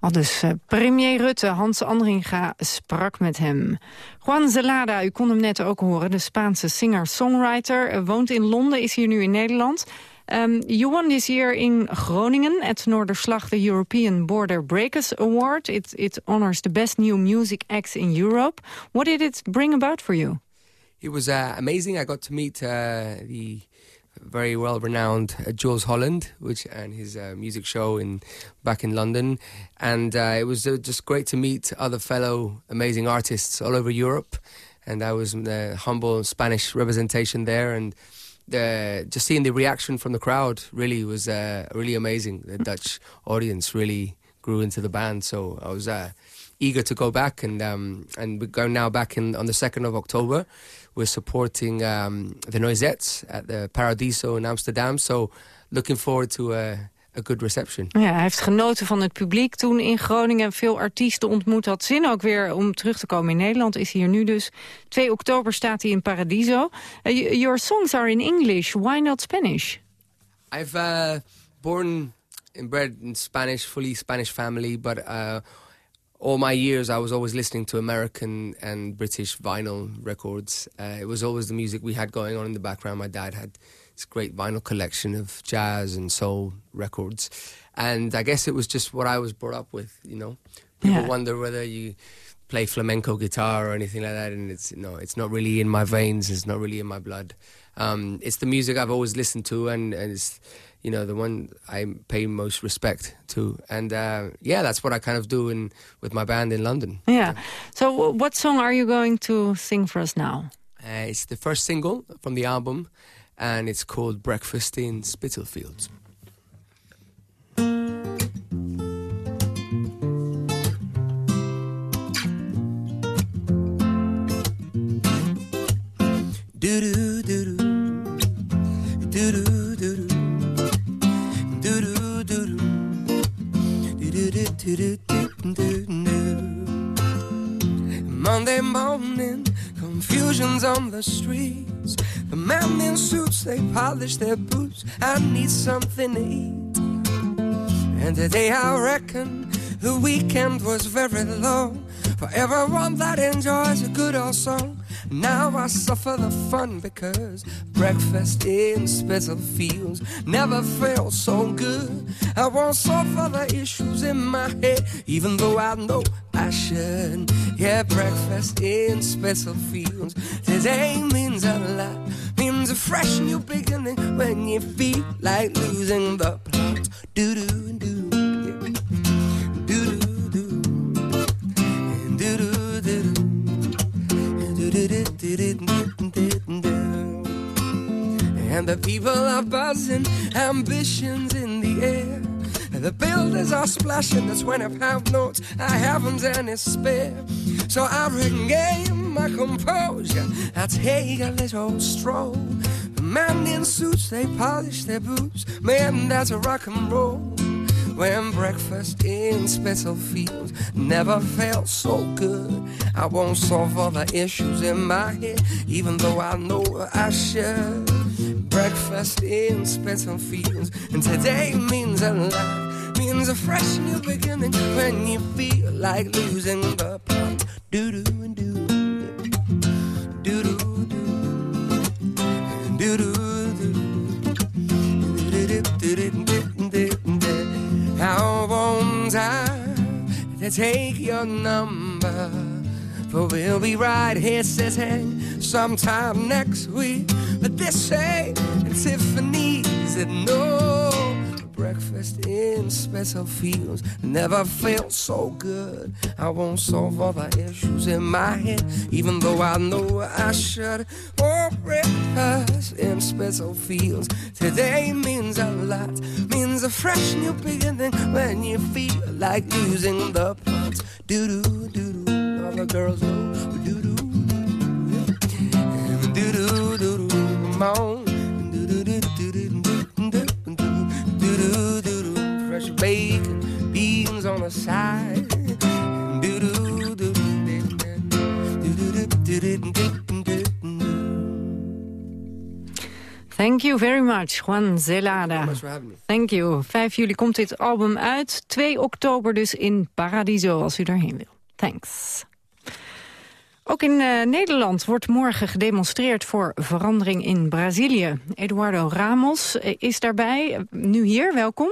Al dus uh, premier Rutte, Hans Andringa, sprak met hem. Juan Zelada, u kon hem net ook horen, de Spaanse singer-songwriter... woont in Londen, is hier nu in Nederland... Um, you won this year in Groningen at Noorderslag the European Border Breakers Award. It, it honors the best new music acts in Europe. What did it bring about for you?
It was uh, amazing. I got to meet uh, the very well renowned uh, Jules Holland, which and his uh, music show in back in London, and uh, it was uh, just great to meet other fellow amazing artists all over Europe. And I was the humble Spanish representation there, and just seeing the reaction from the crowd really was uh, really amazing. The Dutch audience really grew into the band, so I was uh, eager to go back, and um, and we're going now back in on the second of October. We're supporting um, the Noisettes at the Paradiso in Amsterdam, so looking forward to. Uh, a good reception.
Ja, hij heeft genoten van het publiek toen in Groningen. Veel artiesten ontmoet. Had zin ook weer om terug te komen in Nederland. Is hier nu dus. 2 oktober staat hij in Paradiso. Uh, your songs are in English. Why not Spanish?
I've uh, born and bred in Spanish, fully Spanish family. But uh, all my years I was always listening to American and British vinyl records. Uh, it was always the music we had going on in the background. My dad had this great vinyl collection of jazz and soul records. And I guess it was just what I was brought up with, you know. People yeah. wonder whether you play flamenco guitar or anything like that, and it's no, it's not really in my veins. It's not really in my blood. Um, it's the music I've always listened to, and, and it's you know the one I pay most respect to, and uh, yeah, that's what I kind of do in with my band in London.
Yeah. So, what song are you going to sing for us now?
Uh, it's the first single from the album and it's called Breakfast in Spitalfields. Monday morning, confusion's on the street the men in suits, they polish their boots. I need something to eat. And today I reckon the weekend was very long for everyone that enjoys a good old song. Now I suffer the fun because breakfast in Spitalfields never felt so good. I won't suffer the issues in my head, even though I know I should. Yeah, breakfast in Spitalfields today means a lot. Means a fresh new beginning when you feel like losing the plot. Do do. Do *laughs* And the people are buzzing, ambitions in the air. The builders are splashing that's when I 25 notes. I haven't any spare. So I regain my composure. I take a little stroll. Men in suits, they polish their boots. Man, that's a rock and roll. When breakfast in Spitalfields never felt so good. I won't solve all the issues in my head, even though I know I should. Breakfast in Spitalfields, and today means a lot. Means a fresh new beginning when you feel like losing the plot. Doo doo and doo, doo doo doo, doo doo doo, doo doo doo won't to take your number? For we'll be right here sitting sometime next week. But this ain't Tiffany's and no breakfast in special fields never felt so good. I won't solve all the issues in my head, even though I know I should. Oh, breakfast in special fields today means a lot, means a fresh new beginning when you feel like losing the plot. Do do do do, all the girls know. Do do do do do do, come on. sausage bacon, beans on the side.
Thank you very much, Juan Zelada. Thank you. 5 juli komt dit album uit. 2 oktober dus in Paradiso, als u daarheen wil. Thanks. Ook in Nederland wordt morgen gedemonstreerd voor verandering in Brazilië. Eduardo Ramos is daarbij. Nu hier, welkom.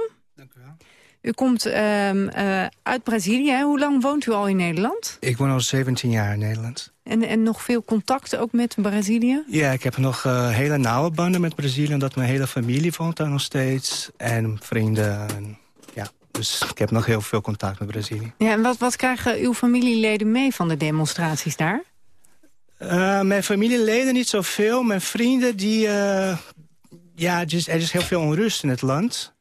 U komt ehm, eh, uit Brazilië. hè? Hoe lang woont u al in Nederland?
Ik woon al 17 jaar in Nederland.
En, en nog veel contact ook met Brazilië?
Ja, ik heb nog eh, hele nauwe banden met Brazilië... omdat mijn hele familie woont daar nog steeds. En vrienden. En, ja, dus ik heb nog heel veel contact met Brazilië.
Ja, en wat, wat krijgen uw familieleden mee van de demonstraties daar?
Eh, mijn familieleden niet zoveel. Mijn vrienden, die... ja, is- er is heel veel onrust in het land.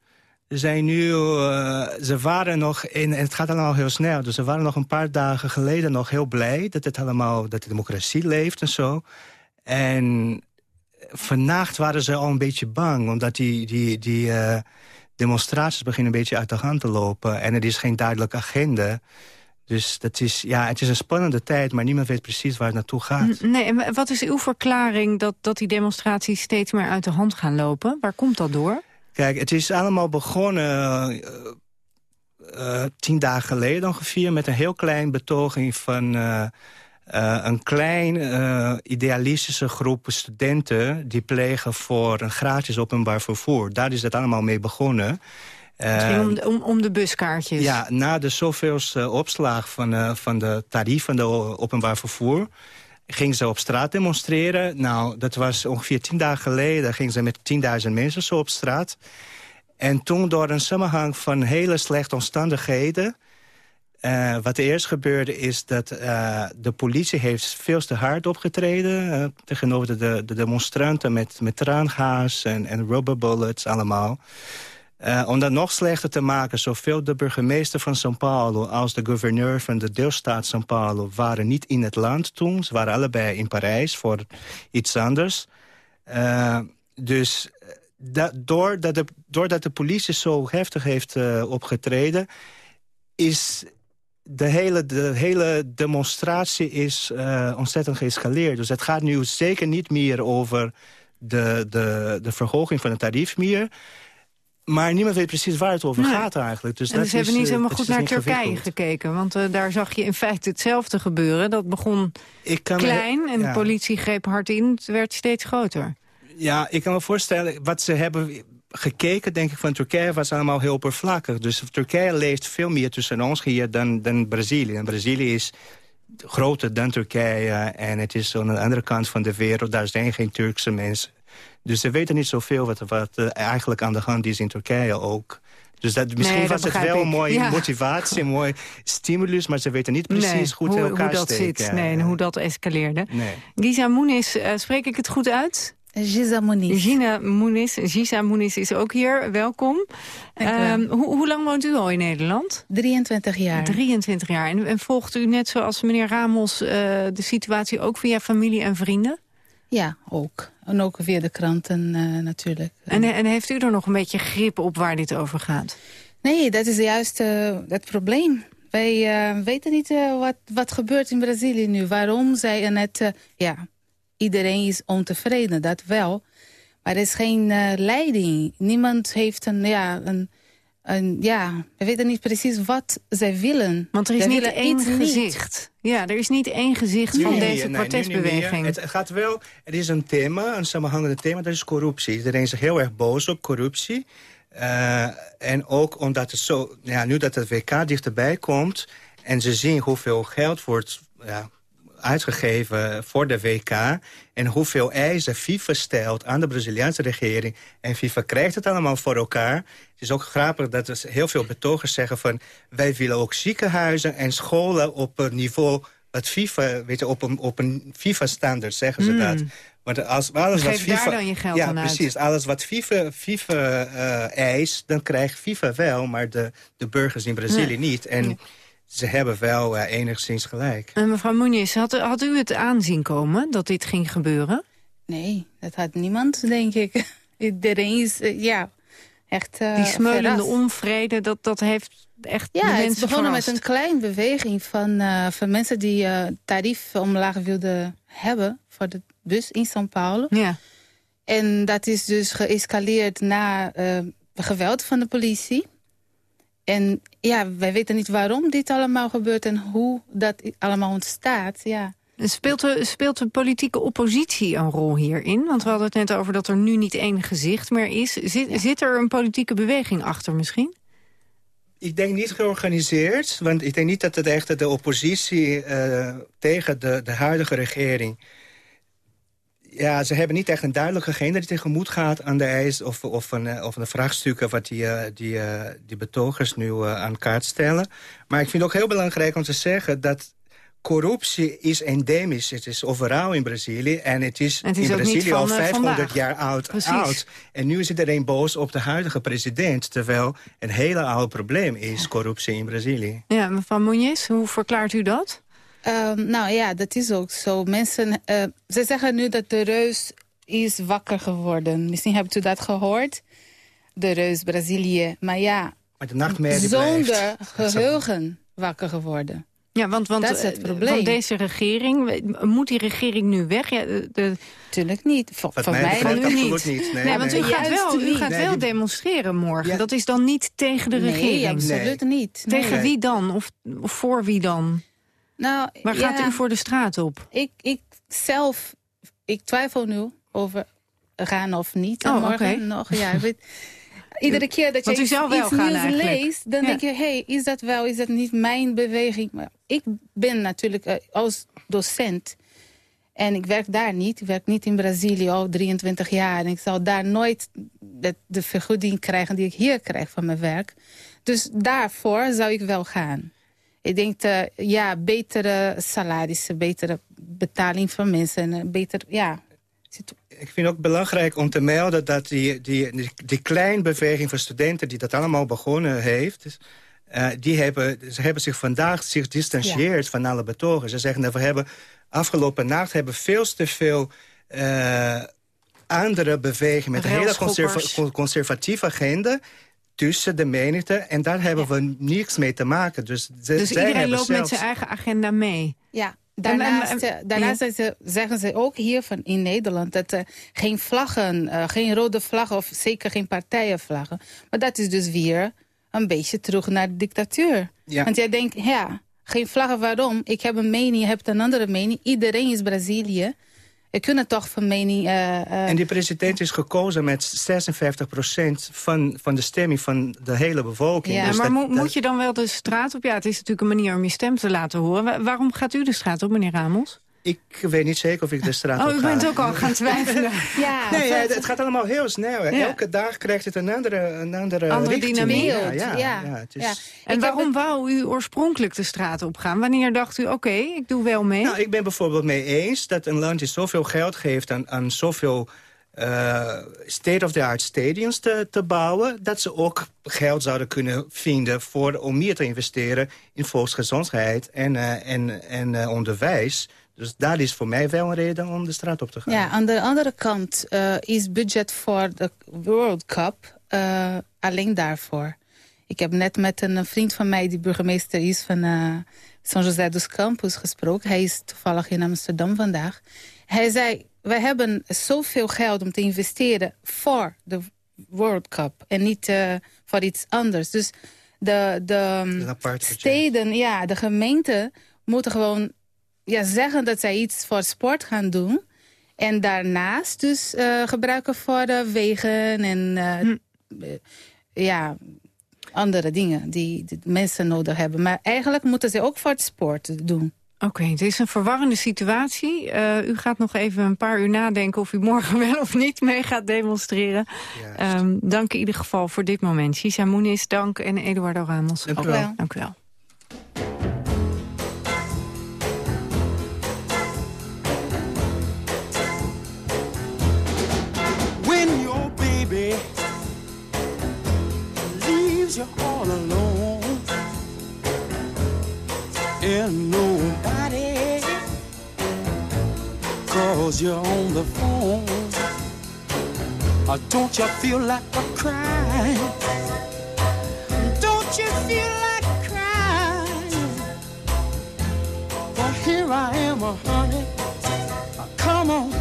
Zijn nu... eh, ze waren nog... In, en het gaat allemaal heel snel. Dus ze waren nog een paar dagen geleden nog heel blij... dat het allemaal... dat de democratie leeft en zo. En vannacht waren ze al een beetje bang. Omdat die, die, die eh, demonstraties beginnen een beetje uit de hand te lopen. En er is geen duidelijke agenda. Dus dat is, ja, het is een spannende tijd, maar niemand weet precies waar het naartoe gaat.
Nee, wat is uw verklaring dat, dat die demonstraties steeds meer uit de hand gaan lopen? Waar komt dat door?
Kijk, het is allemaal begonnen eh, eh, tien dagen geleden ongeveer... met een heel klein betoging van eh, een klein idealistische groep studenten... die plegen voor een gratis openbaar vervoer. Daar is het allemaal mee begonnen.
Om de, om, om de buskaartjes.
ja, na de zoveelste opslag van, van de tarief van de openbaar vervoer... gingen ze op straat demonstreren. Nou, dat was ongeveer tien dagen geleden. gingen ze met 10.000 mensen zo op straat. En toen door een samenhang van hele slechte omstandigheden... eh, wat er eerst gebeurde is dat eh, de politie heeft veel te hard opgetreden... eh, tegenover de, de, de demonstranten met, met traangaas en, en rubber bullets allemaal... Eh, om dat nog slechter te maken, zowel de burgemeester van São Paulo... als de gouverneur van de deelstaat São Paulo waren niet in het land toen. Ze waren allebei in Parijs voor iets anders. Eh, dus eh, da doordat, de, doordat de politie zo heftig heeft opgetreden... is de hele, de hele demonstratie is ontzettend geëscaleerd. Dus het gaat nu zeker niet meer over de, de, de verhoging van het tarief meer... Maar niemand weet precies waar het over
Nee.
gaat eigenlijk. Dus
en
dat
dus ze hebben niet
eh,
helemaal goed
is
naar Turkije gekeken. Want eh, daar zag je in feite hetzelfde gebeuren. Dat begon
me-
klein en
ja.
de politie greep hard in. Het werd steeds groter.
Ja, ik kan me voorstellen, wat ze hebben gekeken, denk ik, van Turkije was allemaal heel oppervlakkig. Dus Turkije leeft veel meer tussen ons hier dan, dan Brazilië. En Brazilië is groter dan Turkije en het is aan de andere kant van de wereld. Daar zijn geen Turkse mensen. Dus ze weten niet zoveel wat, wat eh, eigenlijk aan de hand is in Turkije ook. Dus dat, misschien
Nee, dat
was het wel een mooie
Ja.
motivatie, een *laughs* mooi stimulus... maar ze weten niet precies
nee,
goed in
hoe,
elkaar
hoe dat
steken.
zit. Nee, en hoe dat escaleerde.
Nee.
Giza Moenis, eh, spreek ik het goed uit?
Giza Muniz.
Gina Giza Muniz is ook hier. Welkom. Um, hoe, hoe lang woont u al in Nederland?
23 jaar.
23 jaar. En, en volgt u net zoals meneer Ramos uh, de situatie ook via familie en vrienden?
Ja, ook. En ook via de kranten uh, natuurlijk.
En, en heeft u er nog een beetje grip op waar dit over gaat?
Nee, dat is juist uh, het probleem. Wij uh, weten niet wat, wat gebeurt in Brazilië nu. Waarom zij net... ja, iedereen is ontevreden, dat wel. Maar er is geen leiding. Niemand heeft een... Ja, een, een, ja, we weten niet precies wat zij willen.
Want er is niet één gezicht. Niet. Ja, er is niet één gezicht van deze
nee,
protestbeweging.
Nee, het, het, gaat wel, er is een thema, een samenhangende thema, dat is corruptie. Iedereen is heel erg boos op corruptie. Uh, en ook omdat het zo, ja, nu dat het WK dichterbij komt... en ze zien hoeveel geld wordt ja, uitgegeven voor de WK... en hoeveel eisen FIFA stelt aan de Braziliaanse regering... en FIFA krijgt het allemaal voor elkaar. Het is ook grappig dat er heel veel betogers zeggen van... wij willen ook ziekenhuizen en scholen op een niveau... wat FIFA, weet je, op een, op een FIFA-standaard zeggen ze mm. dat... Want als, alles
Geef
wat FIFA,
daar dan je geld
ja,
aan uit.
precies. Alles wat FIFA, FIFA uh, eist, dan krijgt FIFA wel, maar de, de burgers in Brazilië
Nee.
niet. En
Nee.
Ze hebben wel uh, enigszins gelijk.
En mevrouw Muniz, had, had u het aanzien komen dat dit ging gebeuren?
Nee, dat had niemand, denk ik. *laughs* Iedereen is, uh, ja, echt uh,
Die smeulende
verrast.
onvrede, dat, dat heeft echt de
Ja, het is
mensen
begonnen
verrast.
met een kleine beweging van, uh, van mensen die uh, tarief omlaag wilden hebben voor de bus in São Paulo.
Ja.
En dat is dus geëscaleerd na uh, geweld van de politie. En ja, wij weten niet waarom dit allemaal gebeurt en hoe dat allemaal ontstaat. Ja.
Speelt de, speelt de politieke oppositie een rol hierin? Want we hadden het net over dat er nu niet één gezicht meer is. Zit, ja. zit er een politieke beweging achter misschien?
Ik denk niet georganiseerd, want ik denk niet dat het echt de oppositie uh, tegen de, de huidige regering... Ja, ze hebben niet echt een duidelijke agenda die tegemoet gaat aan de eis... of, of, een, of een vraagstukken wat die, uh, die, uh, die betogers nu aan kaart stellen. Maar ik vind het ook heel belangrijk om te zeggen dat corruptie is endemisch. Het is overal in Brazilië. En het is,
het is
in Brazilië
van,
al 500
vandaag.
jaar oud, oud. En nu is iedereen boos op de huidige president. Terwijl een hele oude probleem is corruptie in Brazilië.
Ja, mevrouw Monjes, hoe verklaart u dat?
Um, nou ja, dat is ook zo. Mensen, uh, ze zeggen nu dat de reus is wakker geworden. Misschien hebt u dat gehoord. De reus Brazilië. Maar ja,
maar de nachtmerrie
zonder *laughs* geheugen wakker geworden.
Ja, want, want,
dat is het probleem.
Want deze regering, moet die regering nu weg? Ja, de.
Tuurlijk niet. Voor
mij
mij
nu
niet. Nee,
nee, want
nee.
u gaat wel, u gaat
Nee,
wel
die-
demonstreren morgen.
Ja.
Dat is dan niet tegen de
nee,
regering?
absoluut niet. Nee.
Tegen wie dan? Of, of voor wie dan?
Nou,
Waar gaat
ja,
u voor de straat op?
Ik, ik zelf, ik twijfel nu over gaan of niet.
Oh,
morgen nog, ja. weet- *laughs* Iedere keer dat je iets, iets nieuws
eigenlijk.
leest, dan
Ja.
denk je... hey, is dat wel, is dat niet mijn beweging? Maar ik ben natuurlijk eh, als docent... en ik werk daar niet. Ik werk niet in Brazilië al 23 jaar. En ik zal daar nooit de, de vergoeding krijgen die ik hier krijg van mijn werk. Dus daarvoor zou ik wel gaan. Ik denk, uh, ja, betere salarissen, betere betaling van mensen. En, uh, beter, ja,
Ik vind ook belangrijk om te melden dat die, die, die, die kleine beweging van studenten... die dat allemaal begonnen heeft... Uh, die hebben, ze hebben zich vandaag zich distancieerd ja. van alle betogen. Ze zeggen dat we hebben afgelopen nacht hebben veel te veel... Uh, andere bewegingen met een hele conserva conservatieve agenda tussen de menigte. En daar hebben ja. we niks mee te maken. Dus,
dus iedereen loopt zelfs... met zijn eigen agenda mee?
Ja, Daarnaast, ja. zeggen ze ook hier van in Nederland... dat er geen vlaggen, uh, geen rode vlaggen of zeker geen partijenvlaggen. Maar dat is dus weer een beetje terug naar de dictatuur.
Ja.
Want jij denkt, ja, geen vlaggen, waarom? Ik heb een mening, je hebt een andere mening. Iedereen is Brazilië. We kunnen toch van mening... Uh, uh,
en die president is gekozen met 56% van, van de stemming van de hele bevolking.
Ja, dus maar dat, moet dat... je dan wel de straat op? Ja, het is natuurlijk een manier om je stem te laten horen. Waarom gaat u de straat op, meneer Ramos?
Ik weet niet zeker of ik de straat
oh,
op ga.
Oh, u bent ook al gaan twijfelen. *laughs*
ja,
nee, ja, het gaat allemaal heel snel. Ja. Elke dag krijgt het een andere, een andere,
andere dynamiek.
Ja, ja, ja.
ja,
is...
ja.
En waarom het... wou u oorspronkelijk de straat op gaan? Wanneer dacht u, oké, okay, ik doe wel mee?
Nou, ik ben bijvoorbeeld mee eens dat een land die zoveel geld geeft aan, aan zoveel uh, state-of-the-art stadiums te, te bouwen... dat ze ook geld zouden kunnen vinden voor, om meer te investeren... in volksgezondheid en, uh, en, en uh, onderwijs. Dus dat is voor mij wel een reden om de straat op te gaan.
Ja, aan de andere kant is budget voor de World Cup alleen daarvoor. Ik heb net met een vriend van mij, die burgemeester is van São José dos Campos, gesproken. Hij is toevallig in Amsterdam vandaag. Hij zei, we hebben zoveel geld om te investeren voor de World Cup. En niet uh, voor iets anders. Dus de, de steden, ja, de gemeenten moeten gewoon ja, zeggen dat zij iets voor sport gaan doen. En daarnaast dus uh, gebruiken voor de wegen en uh, hm. ja, andere dingen die, die mensen nodig hebben. Maar eigenlijk moeten ze ook voor het sport doen.
Oké, het is een verwarrende situatie. Uh, u gaat nog even een paar uur nadenken of u morgen *laughs* wel of niet mee gaat demonstreren. Um, dank in ieder geval voor dit moment. Shisa Moenis, dank en Eduardo Ramos.
Dank u wel.
Dank u wel.
And nobody calls you on the phone. Or don't you feel like a crying? Don't you feel like crying? Well, here I am, oh, honey. Oh, come on,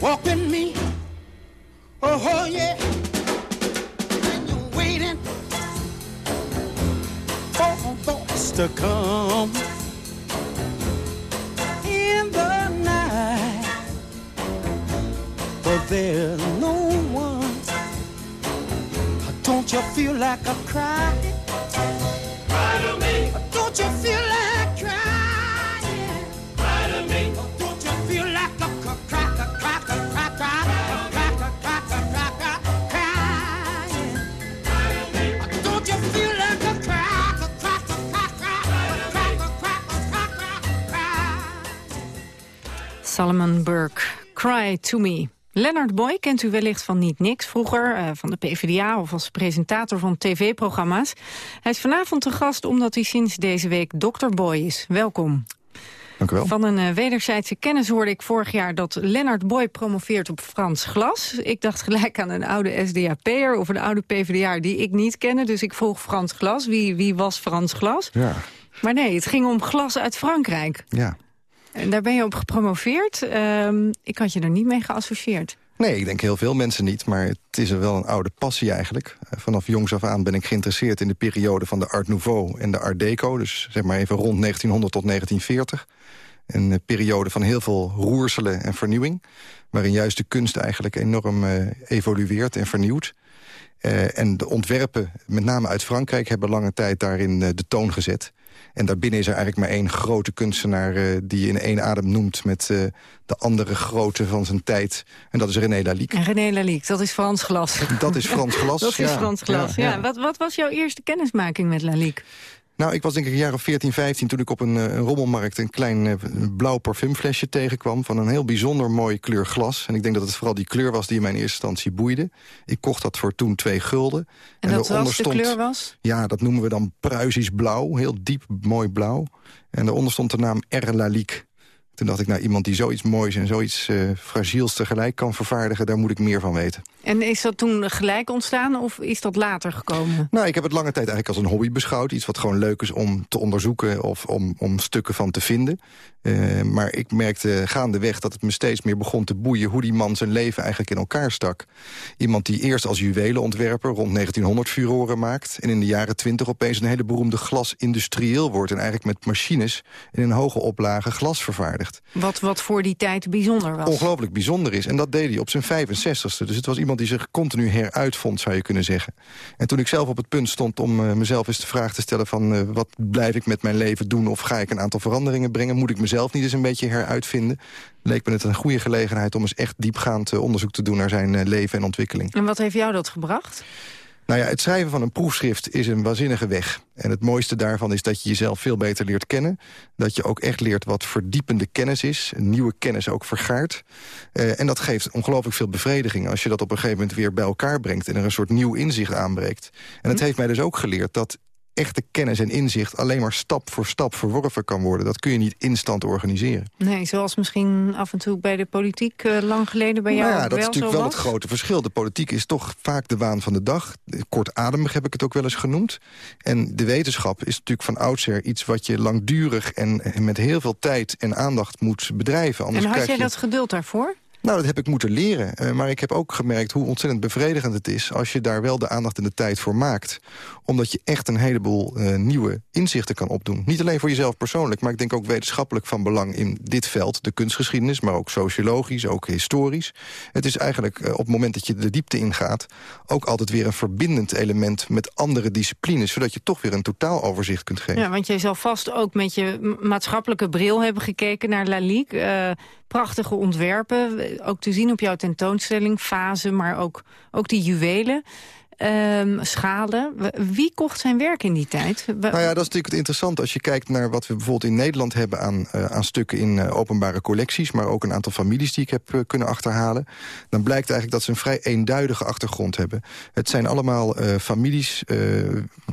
walk with me? Oh, oh yeah. When you're waiting for voice to come in the night, but there's no one. Don't you feel like a cry? Cry to me. Don't you feel like
Salomon Burke, Cry to Me. Leonard Boy kent u wellicht van Niet Niks vroeger, eh, van de PvdA of als presentator van tv-programma's. Hij is vanavond te gast omdat hij sinds deze week Dr. Boy is. Welkom.
Dank u wel.
Van een eh, wederzijdse kennis hoorde ik vorig jaar dat Leonard Boy promoveert op Frans Glas. Ik dacht gelijk aan een oude SDAP'er of een oude PvdA die ik niet kende. Dus ik vroeg Frans Glas, wie, wie was Frans Glas?
Ja.
Maar nee, het ging om glas uit Frankrijk.
Ja.
En daar ben je op gepromoveerd. Ehm, ik had je er niet mee geassocieerd.
Nee, ik denk heel veel mensen niet, maar het is wel een oude passie eigenlijk. Eh, Vanaf jongs af aan ben ik geïnteresseerd in de periode van de Art Nouveau en de Art Deco. Dus zeg maar even rond 1900 tot 1940. Een eh, periode van heel veel roerselen en vernieuwing. Waarin juist de kunst eigenlijk enorm eh, evolueert en vernieuwt. En de ontwerpen, met name uit Frankrijk, hebben lange tijd daarin de toon gezet. En daarbinnen is er eigenlijk maar één grote kunstenaar... eh, die je in één adem noemt met eh, de andere grote van zijn tijd. En dat is René Lalique.
En René Lalique, dat is Frans Glas.
Dat is Frans Glas, *laughs*
dat is. Frans Glas,
Ja,
ja.
ja.
Wat, wat was jouw eerste kennismaking met Lalique?
Nou, ik was denk ik een jaar of 14, 15 toen ik op een, eh, een rommelmarkt... een klein eh, blauw parfumflesje tegenkwam van een heel bijzonder mooi kleur glas. En ik denk dat het vooral die kleur was die mij in eerste instantie boeide. Ik kocht dat voor toen twee gulden.
En, dat was, de kleur was?
Ja, dat noemen we dan Pruisisch blauw. Heel diep mooi blauw. En daaronder stond de naam R. Toen dacht ik, nou, iemand die zoiets moois en zoiets uh, fragiels tegelijk kan vervaardigen... daar moet ik meer van weten.
En is dat toen gelijk ontstaan of is dat later gekomen?
Nou, ik heb het lange tijd eigenlijk als een hobby beschouwd. Iets wat gewoon leuk is om te onderzoeken of om, om stukken van te vinden. Uh, maar ik merkte gaandeweg dat het me steeds meer begon te boeien... hoe die man zijn leven eigenlijk in elkaar stak. Iemand die eerst als juwelenontwerper rond 1900 furoren maakt... en in de jaren 20 opeens een hele beroemde glasindustrieel wordt... en eigenlijk met machines in een hoge oplage glas vervaardigt.
Wat, wat voor die tijd bijzonder was.
Ongelooflijk bijzonder is. En dat deed hij op zijn 65ste. Dus het was iemand die zich continu heruitvond, zou je kunnen zeggen. En toen ik zelf op het punt stond om uh, mezelf eens de vraag te stellen... van uh, wat blijf ik met mijn leven doen of ga ik een aantal veranderingen brengen... moet ik mezelf niet eens een beetje heruitvinden... leek me het een goede gelegenheid om eens echt diepgaand uh, onderzoek te doen... naar zijn leven en ontwikkeling.
En wat heeft jou dat gebracht?
Nou ja, het schrijven van een proefschrift is een waanzinnige weg. En het mooiste daarvan is dat je jezelf veel beter leert kennen. Dat je ook echt leert wat verdiepende kennis is. Nieuwe kennis ook vergaart. Uh, en dat geeft ongelooflijk veel bevrediging... als je dat op een gegeven moment weer bij elkaar brengt... en er een soort nieuw inzicht aanbreekt. En het heeft mij dus ook geleerd dat echte kennis en inzicht alleen maar stap voor stap verworven kan worden. Dat kun je niet instant organiseren.
Nee, zoals misschien af en toe bij de politiek uh, lang geleden bij jou
nou ja, dat
is
natuurlijk wel het grote verschil. De politiek is toch vaak de waan van de dag. Kortademig heb ik het ook wel eens genoemd. En de wetenschap is natuurlijk van oudsher iets wat je langdurig... en, en met heel veel tijd en aandacht moet bedrijven.
Anders en had jij
je...
dat geduld daarvoor?
Nou, dat heb ik moeten leren. Uh, maar ik heb ook gemerkt hoe ontzettend bevredigend het is... als je daar wel de aandacht en de tijd voor maakt. Omdat je echt een heleboel uh, nieuwe inzichten kan opdoen. Niet alleen voor jezelf persoonlijk, maar ik denk ook wetenschappelijk van belang... in dit veld, de kunstgeschiedenis, maar ook sociologisch, ook historisch. Het is eigenlijk uh, op het moment dat je de diepte ingaat... ook altijd weer een verbindend element met andere disciplines... zodat je toch weer een totaaloverzicht kunt geven.
Ja, want jij zal vast ook met je maatschappelijke bril hebben gekeken naar Lalique prachtige ontwerpen. Ook te zien op jouw tentoonstelling, fase, maar ook, ook die juwelen. Um, schalen. Wie kocht zijn werk in die tijd?
Nou ja, dat is natuurlijk het interessante. Als je kijkt naar wat we bijvoorbeeld in Nederland hebben... aan, uh, aan stukken in uh, openbare collecties... maar ook een aantal families die ik heb uh, kunnen achterhalen... dan blijkt eigenlijk dat ze een vrij eenduidige achtergrond hebben. Het zijn allemaal families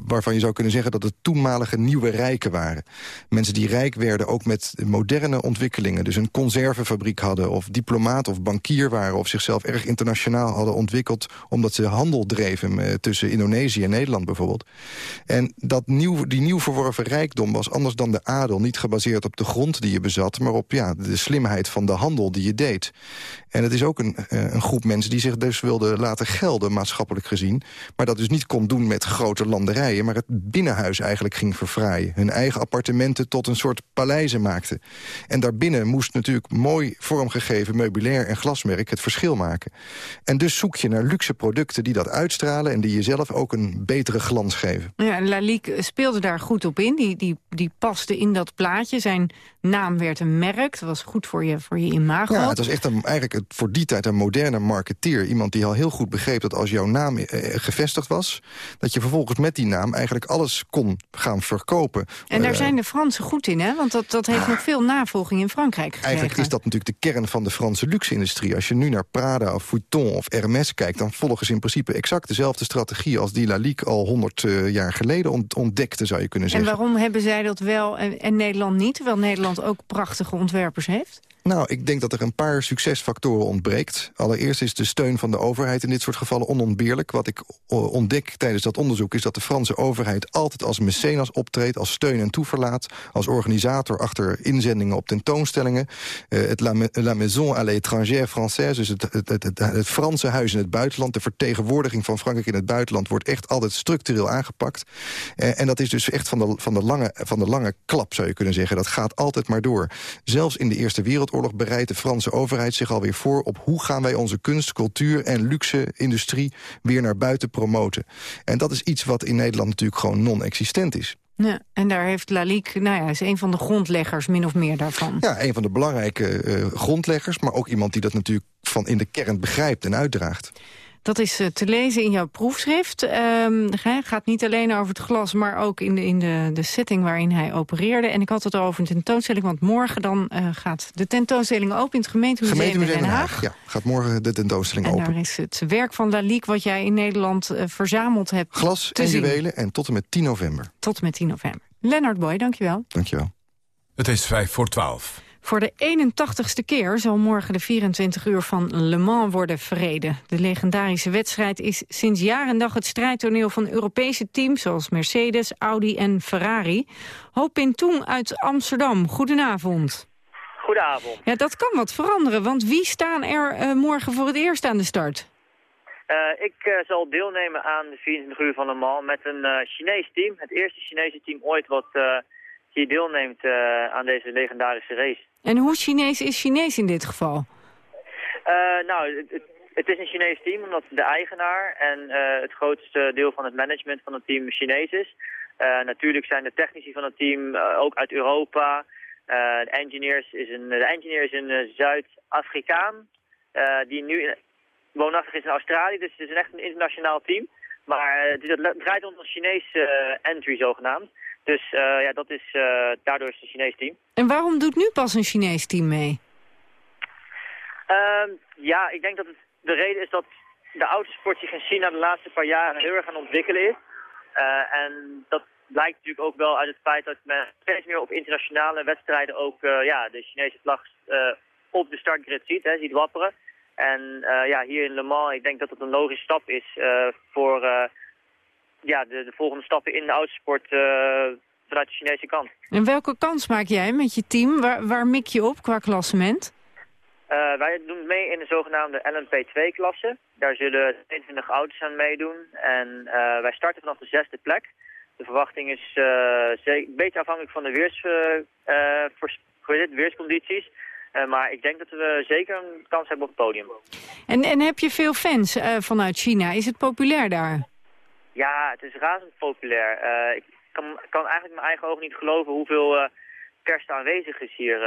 waarvan je zou kunnen zeggen... dat het toenmalige nieuwe rijken waren. Mensen die rijk werden ook met moderne ontwikkelingen. Dus een conservenfabriek hadden of diplomaat of bankier waren... of zichzelf erg internationaal hadden ontwikkeld... omdat ze handel dreven uh, tussen Indonesië en Nederland bijvoorbeeld. En dat nieuw, die nieuw verworven rijkdom was anders dan de adel... niet gebaseerd op de grond die je bezat... maar op ja, de slimheid van de handel die je deed. En het is ook een, uh, een groep mensen die zich dus wilden laten gelden... maatschappelijk gezien, maar dat dus niet kon doen met grote landerijen... maar het binnenhuis eigenlijk ging verfraaien. Hun eigen appartementen tot een soort paleizen maakten. En daarbinnen moest natuurlijk mooi vormgegeven meubilair en glasmerk... het verschil maken. En dus zoek je naar luxe producten die dat uitstralen en die jezelf ook een betere glans geven.
Ja, Lalique speelde daar goed op in. Die, die, die paste in dat plaatje. Zijn naam werd een merk. Dat was goed voor je, voor je imago.
Ja, het was echt een, eigenlijk voor die tijd een moderne marketeer. Iemand die al heel goed begreep dat als jouw naam eh, gevestigd was... dat je vervolgens met die naam eigenlijk alles kon gaan verkopen.
En daar uh, zijn de Fransen goed in, hè? Want dat, dat heeft ah, nog veel navolging in Frankrijk gekregen.
Eigenlijk is dat natuurlijk de kern van de Franse luxe-industrie. Als je nu naar Prada of Vuitton of Hermès kijkt... dan volgen ze in principe exact dezelfde strategie als die Lalique al 100 uh, jaar geleden ontdekte, zou je kunnen zeggen.
En waarom hebben zij dat wel en, en Nederland niet, terwijl Nederland ook prachtige ontwerpers heeft?
Nou, ik denk dat er een paar succesfactoren ontbreekt. Allereerst is de steun van de overheid in dit soort gevallen onontbeerlijk. Wat ik ontdek tijdens dat onderzoek is dat de Franse overheid altijd als mecenas optreedt, als steun en toeverlaat, als organisator achter inzendingen op tentoonstellingen. Uh, het La, Maison à l'étranger française, dus het, Franse huis in het buitenland, de vertegenwoordiging van Frankrijk in het buitenland, wordt echt altijd structureel aangepakt. Uh, en dat is dus echt van de, van, de lange, van de lange klap, zou je kunnen zeggen. Dat gaat altijd maar door. Zelfs in de Eerste Wereldoorlog Wereldoorlog bereidt de Franse overheid zich alweer voor... op hoe gaan wij onze kunst, cultuur en luxe-industrie weer naar buiten promoten. En dat is iets wat in Nederland natuurlijk gewoon non-existent is.
Ja, en daar heeft Lalique, nou ja, is een van de grondleggers min of meer daarvan.
Ja, een van de belangrijke uh, grondleggers, maar ook iemand die dat natuurlijk van in de kern begrijpt en uitdraagt.
Dat is eh, te lezen in jouw proefschrift. Ehm, Het gaat niet alleen over het glas, maar ook in, de, in de, de setting waarin hij opereerde. En ik had het al over een tentoonstelling, want morgen dan eh, gaat de tentoonstelling open in het gemeentemuseum,
Gemeentemuseum
in Den Haag.
Ja, gaat morgen de tentoonstelling
En
open.
daar is het werk van Lalique wat jij in Nederland eh, verzameld hebt
Glas
te
en
zien.
juwelen en tot en met 10 november.
Tot en met 10 november. Lennart Boy, dankjewel.
Dankjewel.
Het is vijf voor twaalf.
Voor de 81ste keer zal morgen de 24 uur van Le Mans worden verreden. De legendarische wedstrijd is sinds jaar en dag het strijdtoneel van Europese teams... zoals Mercedes, Audi en Ferrari. Hoop Pintoen uit Amsterdam, goedenavond.
Goedenavond.
Ja, dat kan wat veranderen, want wie staan er eh, morgen voor het eerst aan de start?
Eh, ik eh, zal deelnemen aan de 24 uur van Le Mans met een Chinees team. Het eerste Chinese team ooit wat hier deelneemt aan deze legendarische race.
En hoe Chinees is Chinees in dit geval?
Eh, nou, het, het- is een Chinees team omdat de eigenaar en eh, het grootste deel van het management van het team Chinees is. Eh, natuurlijk zijn de technici van het team ook uit Europa. De, engineers is een, de engineer is een Zuid-Afrikaan die nu woonachtig is in Australië. Dus het is echt een internationaal team. Maar eh, het, is- het draait om een Chinese eh, entry zogenaamd. Dus eh, ja, dat is, daardoor is het een Chinees team.
En waarom doet nu pas een Chinees team mee?
Ehm, ja, ik denk dat het, de reden is dat de autosport zich in China de laatste paar jaren heel erg aan het ontwikkelen is. En dat blijkt natuurlijk ook wel uit het feit dat men steeds meer op internationale wedstrijden ook ja, de Chinese vlag op de startgrid ziet, hè, ziet wapperen. En eh, ja, hier in Le Mans, ik denk dat het een logische stap is eh, voor eh, ja, de, de volgende stappen in de autosport vanuit de Chinese kant.
En welke kans maak jij met je team? Waar, waar mik je op qua klassement?
Wij doen mee in de zogenaamde LMP2-klasse. Daar zullen 22 auto's aan meedoen. En wij starten vanaf de zesde plek. De verwachting is ze- een beetje afhankelijk van de weers, heet het, weerscondities. Eh, maar ik denk dat we zeker een kans hebben op het podium.
En, en heb je veel fans eh, vanuit China? Is het populair daar?
Ja, het is razend populair. Eh, ik kan, kan eigenlijk mijn eigen ogen niet geloven hoeveel kerst aanwezig is hier.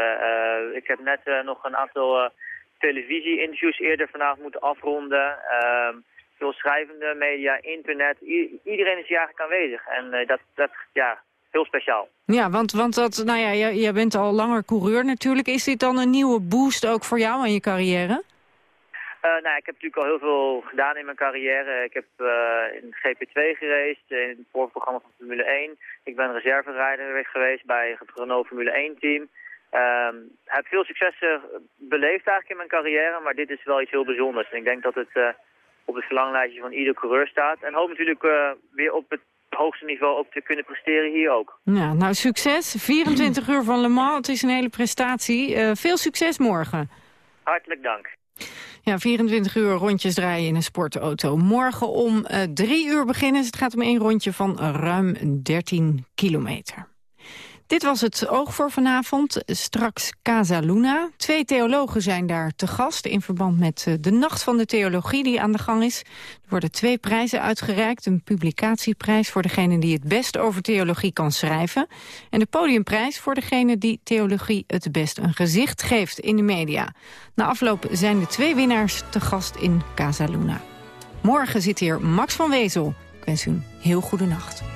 Ik heb net nog een aantal televisie-interviews eerder vanavond moeten afronden. Ehm, veel schrijvende media, internet. I- iedereen is hier eigenlijk aanwezig. En dat, dat, ja, heel speciaal.
Ja, want, want dat, nou ja, jij, jij bent al langer coureur natuurlijk. Is dit dan een nieuwe boost ook voor jou en je carrière?
Eh, nou, ja, ik heb natuurlijk al heel veel gedaan in mijn carrière. Ik heb eh, in GP2 geweest, in het voorprogramma van Formule 1. Ik ben reserverijder geweest bij het Renault Formule 1 team. Ehm heb veel successen beleefd eigenlijk in mijn carrière, maar dit is wel iets heel bijzonders. En ik denk dat het eh, op het verlanglijstje van ieder coureur staat. En hoop natuurlijk eh, weer op het hoogste niveau ook te kunnen presteren hier ook.
Ja, nou succes. 24 uur van Le Mans, het is een hele prestatie. Eh, veel succes morgen.
Hartelijk dank.
Ja, 24 uur rondjes draaien in een sportauto. Morgen om eh, drie uur beginnen. Het gaat om één rondje van ruim 13 kilometer. Dit was het oog voor vanavond. Straks Casa Luna. Twee theologen zijn daar te gast in verband met eh, de Nacht van de Theologie die aan de gang is. Er worden twee prijzen uitgereikt. Een publicatieprijs voor degene die het best over theologie kan schrijven. En de podiumprijs voor degene die theologie het best een gezicht geeft in de media. Na afloop zijn de twee winnaars te gast in Casa Luna. Morgen zit hier Max van Wezel. Ik wens u een heel goede nacht.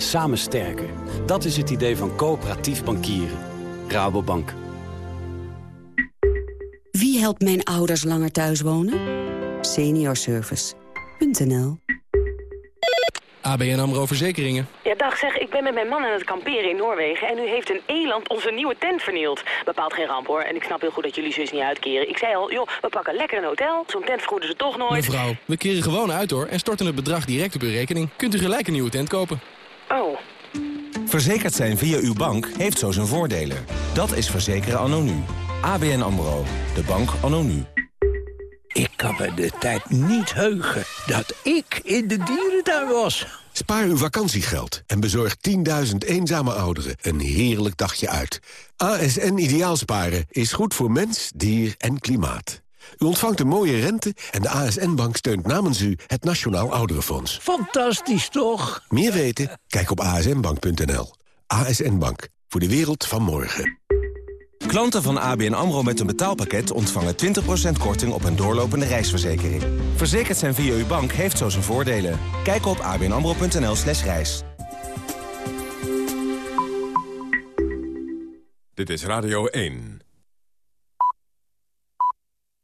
Samen sterker. Dat is het idee van coöperatief bankieren. Rabobank.
Wie helpt mijn ouders langer thuis wonen? Seniorservice.nl
ABN AMRO Verzekeringen.
Ja, dag zeg, ik ben met mijn man aan het kamperen in Noorwegen... en u heeft een eland onze nieuwe tent vernield. Bepaalt geen ramp, hoor. En ik snap heel goed dat jullie zus niet uitkeren. Ik zei al, joh, we pakken lekker een hotel. Zo'n tent vergoeden ze toch nooit.
Mevrouw, we keren gewoon uit, hoor. En storten het bedrag direct op uw rekening. Kunt u gelijk een nieuwe tent kopen.
Oh.
Verzekerd zijn via uw bank heeft zo zijn voordelen. Dat is verzekeren anno nu. ABN AMRO. De bank anno nu.
Ik kan me de tijd niet heugen dat ik in de dierentuin was.
Spaar uw vakantiegeld en bezorg 10.000 eenzame ouderen een heerlijk dagje uit. ASN Ideaalsparen is goed voor mens, dier en klimaat. U ontvangt een mooie rente en de ASN-bank steunt namens u het Nationaal Ouderenfonds.
Fantastisch, toch?
Meer weten? Kijk op asnbank.nl. ASN Bank, voor de wereld van morgen.
Klanten van ABN AMRO met een betaalpakket ontvangen 20% korting op een doorlopende reisverzekering. Verzekerd zijn via uw bank heeft zo zijn voordelen. Kijk op abnamro.nl slash reis.
Dit is Radio 1.